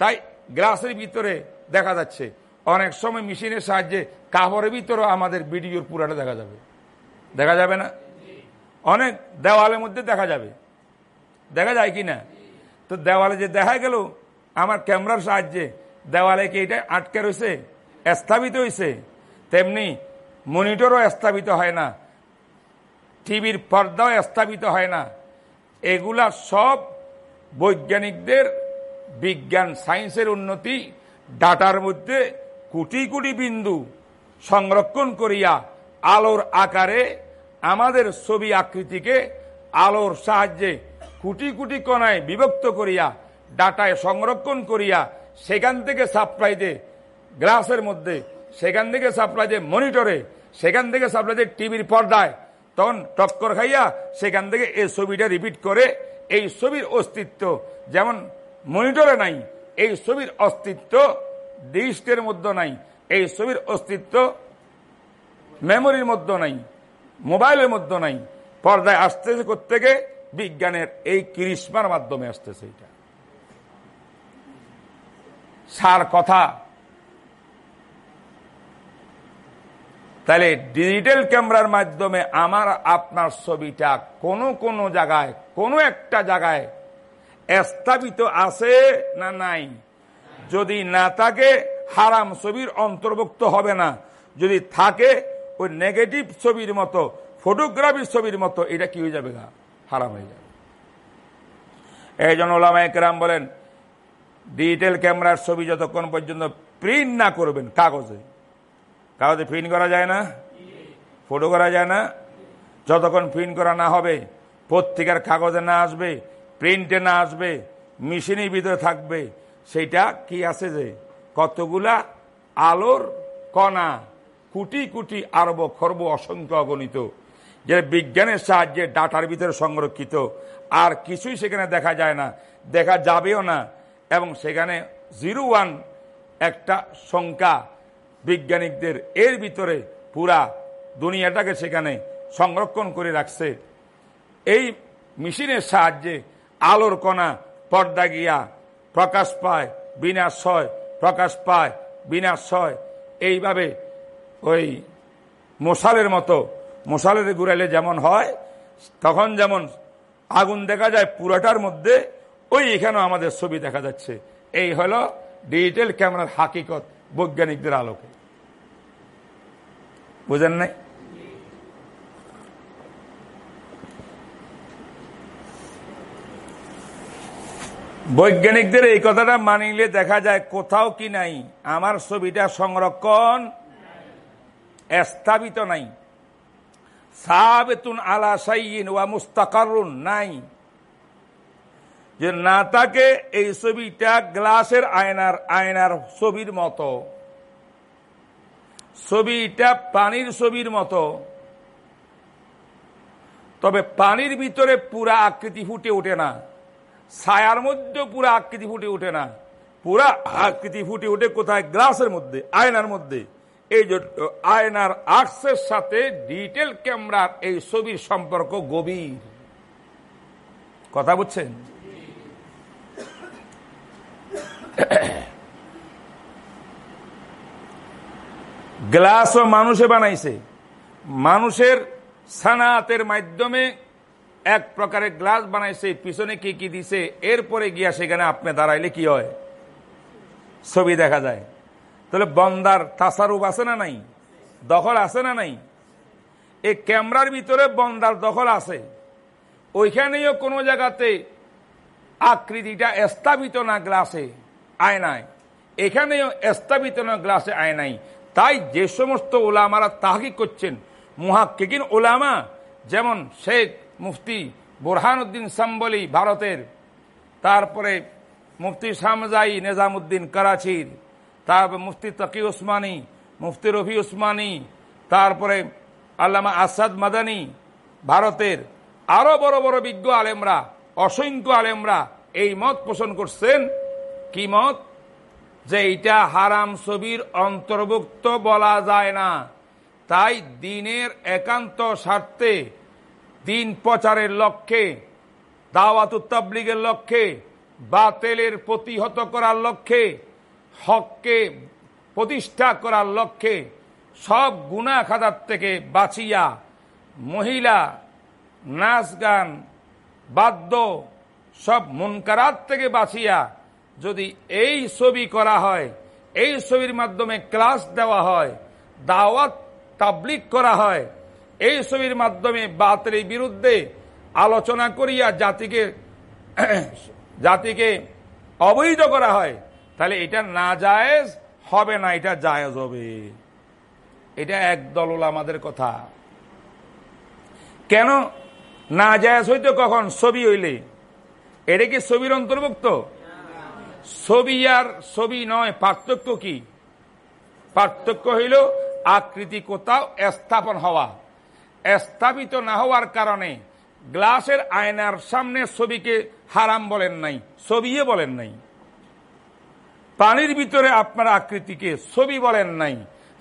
Speaker 1: তাই গ্লাসের ভিতরে দেখা যাচ্ছে। অনেক সময় মেশিনের সাহায্যে কাপড়ের ভিতরেও আমাদের ভিডিওর পুরাটা দেখা যাবে। দেখা যাবে না? অনেক দেওয়ালের মধ্যে দেখা যাবে। দেখা যায় কি না তো দেওয়ালে যে দেখা গেল, আমার ক্যামেরার সাহায্যে দেওয়ালে কি এটা আটকে রয়েছে? স্থাপিত হয়েছে? তেমনি মনিটরও স্থাপিত হয় না। টিভির পর্দাও স্থাপিত হয় না। এগুলা সব বৈজ্ঞানিকদের বিজ্ঞান, সায়েন্সের উন্নতি, ডাটার মধ্যে কোটি কোটি বিন্দু সংরক্ষণ করিয়া আলোর আকারে আমাদের ছবি আকৃতিকে আলোর সাহায্যে কুটি কুটি কণায় বিভক্ত করিয়া, ডাটায় সংরক্ষণ করিয়া সেখান থেকে সাপ্লাই দে গ্লাসের মধ্যে, সেখান থেকে সাপ্লাই দে মনিটরে, সেখান থেকে সাপ্লাই দে টিভির পর্দায়, তখন টক্কর খাইয়া সেখান থেকে এই ছবিটা রিপিট করে এই ছবির অস্তিত্ব, যেমন মনিটরে নাই, এই ছবির অস্তিত্ব ডিস্কের মধ্যে নাই। এই ছবির অস্তিত্ব মেমোরির মধ্যে নাই মোবাইলের মধ্যে নাই, পর্দায় আসতেছে থেকে বিজ্ঞানের এই কিরিশ্মার মাধ্যমে আসতেছে এটা। সার কথা। তাহলে ডিজিটাল ক্যামেরার মাধ্যমে আমার, আপনার ছবিটা কোনো কোনো জায়গায়, কোনো একটা জায়গায় স্থাপিত আছে না নাই? যদি না থাকে হারাম ছবির অন্তর্ভুক্ত হবে না। যদি থাকে, ওই নেগেটিভ ছবির মতো ফটোগ্রাফির ছবির মতো, এটা কি হয়ে যাবে না হারাম হয়ে যাবে। এই জন্য ওলামা একরাম বলেন ডিজিটাল ক্যামেরার ছবি যতক্ষণ পর্যন্ত প্রিন্ট না করবেন, কাগজে। কাগজে প্রিন্ট করা যায় না? ফটো করা যায় না? যতক্ষণ প্রিন্ট করা না হবে, পত্রিকার কাগজে না আসবে প্রিন্টে না আসবে মেশিনের ভিতরে থাকবে সেইটা কি আছে যে কতগুলা আলোর কণা? কুটি কুটি আরব খর্ব অসংখ্য অগণিত, যে বিজ্ঞানের সাহায্যে ডাটার ভিতরে সংরক্ষিত। আর কিছুই সেখানে দেখা যায় না, দেখা যাবেও না, এবং সেখানে জিরো ওয়ান একটা সংখ্যা বিজ্ঞানিকদের এর ভিতরে পুরা দুনিয়াটাকে সেখানে সংরক্ষণ করে রাখছে। এই মেশিনের সাহায্যে আলোর কণা পর্দা গিয়া প্রকাশ পায় বিনাশয় প্রকাশ পায়, বিনাশ হয়। এইভাবে ওই মশালের মতো, মশালের গুড়াইলে যেমন হয়, তখন যেমন আগুন দেখা যায় পুরাটার মধ্যে, ওই এখানেও আমাদের ছবি দেখা যাচ্ছে। এই হলো ডিজিটাল ক্যামেরার হাকিকত বৈজ্ঞানিকদের আলোকে। বুঝেন নাই? বৈজ্ঞানিকদের এই কথাটা মানিলে দেখা যায় কোথাও কি নাই, আমার ছবিটা সংরক্ষণ স্থাপিত নাই। সাবেতুন আলা সাইন ওয়া মুস্তাকারুন নাই। যে না তাকে এই ছবিটা গ্লাসের আয়নার আয়নার ছবির মতো, ছবিটা পানির ছবির মতো, তবে পানির ভিতরে পুরা আকৃতি ফুটে ওঠে না। ছায়ার মধ্যে পুরা আকৃতি ফুটে ওঠে না। পুরা আকৃতি ফুটে ওঠে কোথায়? গ্লাসের মধ্যে, আয়নার মধ্যে। এই আয়নার আর্টসের সাথে ডিটেল ক্যামেরার এই ছবির সম্পর্ক গভীর। কথা বুঝছেন? গ্লাসও মানুষে বানাইছে। মানুষের সানাতের মাধ্যমে এক প্রকারের গ্লাস বানাইছে, পিছনে কি কি দিছে, এরপরে গিয়া সেখানে আপনি দাঁড়াইলে কি হয়? ছবি দেখা যায়। তাহলে বন্দার তাসারুপ আছে না নাই? দখল আছে না নাই? এই ক্যামেরার ভিতরে বন্দার দখল আছে। ওইখানেও কোনো জায়গাতে আকৃতিটা স্থাপিত না গ্লাসে আয়নায় এখানেও স্থাপিত না গ্লাসে আয়নাই তাই যে সমস্ত ওলামারা তাহাকি করছেন, মুহাক্কিকিন ওলামা যেমন শেখ মুফতি বোরহানুদ্দিন সাম্বলি ভারতের, তারপরে মুফতি শামজাই নিজামুদ্দিন করাচির তারপর মুফতি তকি উসমানী, মুফতি রফি উসমানী, তারপরে আল্লামা আসাদ মাদানী, ভারতের আরও বড় বড় বিজ্ঞ আলেমরা, অসংখ্য আলেমরা এই মত পোষণ করছেন। কি মত? যে এটা হারাম ছবির অন্তর্ভুক্ত বলা যায় না। তাই দিনের একান্ত স্বার্থে দিন প্রচারের লক্ষ্যে, দাওয়াত তাবলিগের লক্ষ্যে, বাতেলের প্রতিহত করার লক্ষ্যে, হককে প্রতিষ্ঠা করার লক্ষ্যে সব গুণা খাদার থেকে বাঁচিয়া মহিলা, নাচ গান, বাদ্য সব মুনকারাত থেকে বাঁচিয়া যদি এই ছবি করা হয়, এই ছবির মাধ্যমে ক্লাস দেওয়া হয়, দাওয়াত তাবলিক করা হয় এই ছবির মাধ্যমে বাতিলের বিরুদ্ধে আলোচনা করিয়া জাতিকে জাতিকে অবৈধ করা হয়। তাহলে এটা না জায়েজ হবে না, এটা জায়েজ হবে। এটা একদল আমাদের কথা। কেন না জায়েজ হইতো কখন? ছবি হইলে। এটা কি ছবির অন্তর্ভুক্ত? ছবি আর ছবি নয়, পার্থক্য কি? পার্থক্য হইল আকৃতি কোথাও স্থাপন হওয়া। স্থাপিত না হওয়ার কারণে গ্লাসের আয়নার সামনে ছবিকে হারাম বলেন নাই, ছবিয়ে বলেন নাই। পানির ভিতরে আপনার আকৃতিকে ছবি বলেন নাই,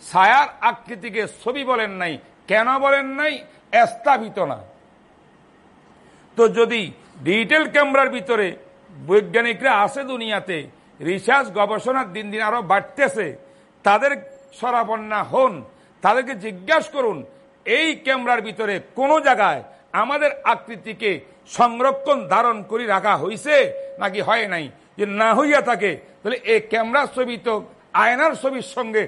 Speaker 1: ছায়ার আকৃতিকে ছবি বলেন নাই, কেন বলেন নাই? স্থাপিত না। তো যদি ডিজিটাল ক্যামেরার ভিতরে বৈজ্ঞানিকরা আছে দুনিয়াতে, রিসার্চ, গবেষণার দিন দিন আরও বাড়তেছে, তাদের সরাপন্না হন, তাদেরকে জিজ্ঞাসা করুন এই ক্যামেরার ভিতরে কোন জায়গায় আমাদের আকৃতিকে সংরক্ষণ, ধারণ করে রাখা হয়েছে নাকি হয় নাই? যে না হইয়া থাকে, তাহলে এই ক্যামেরার ছবি তো আয়নার ছবির সঙ্গে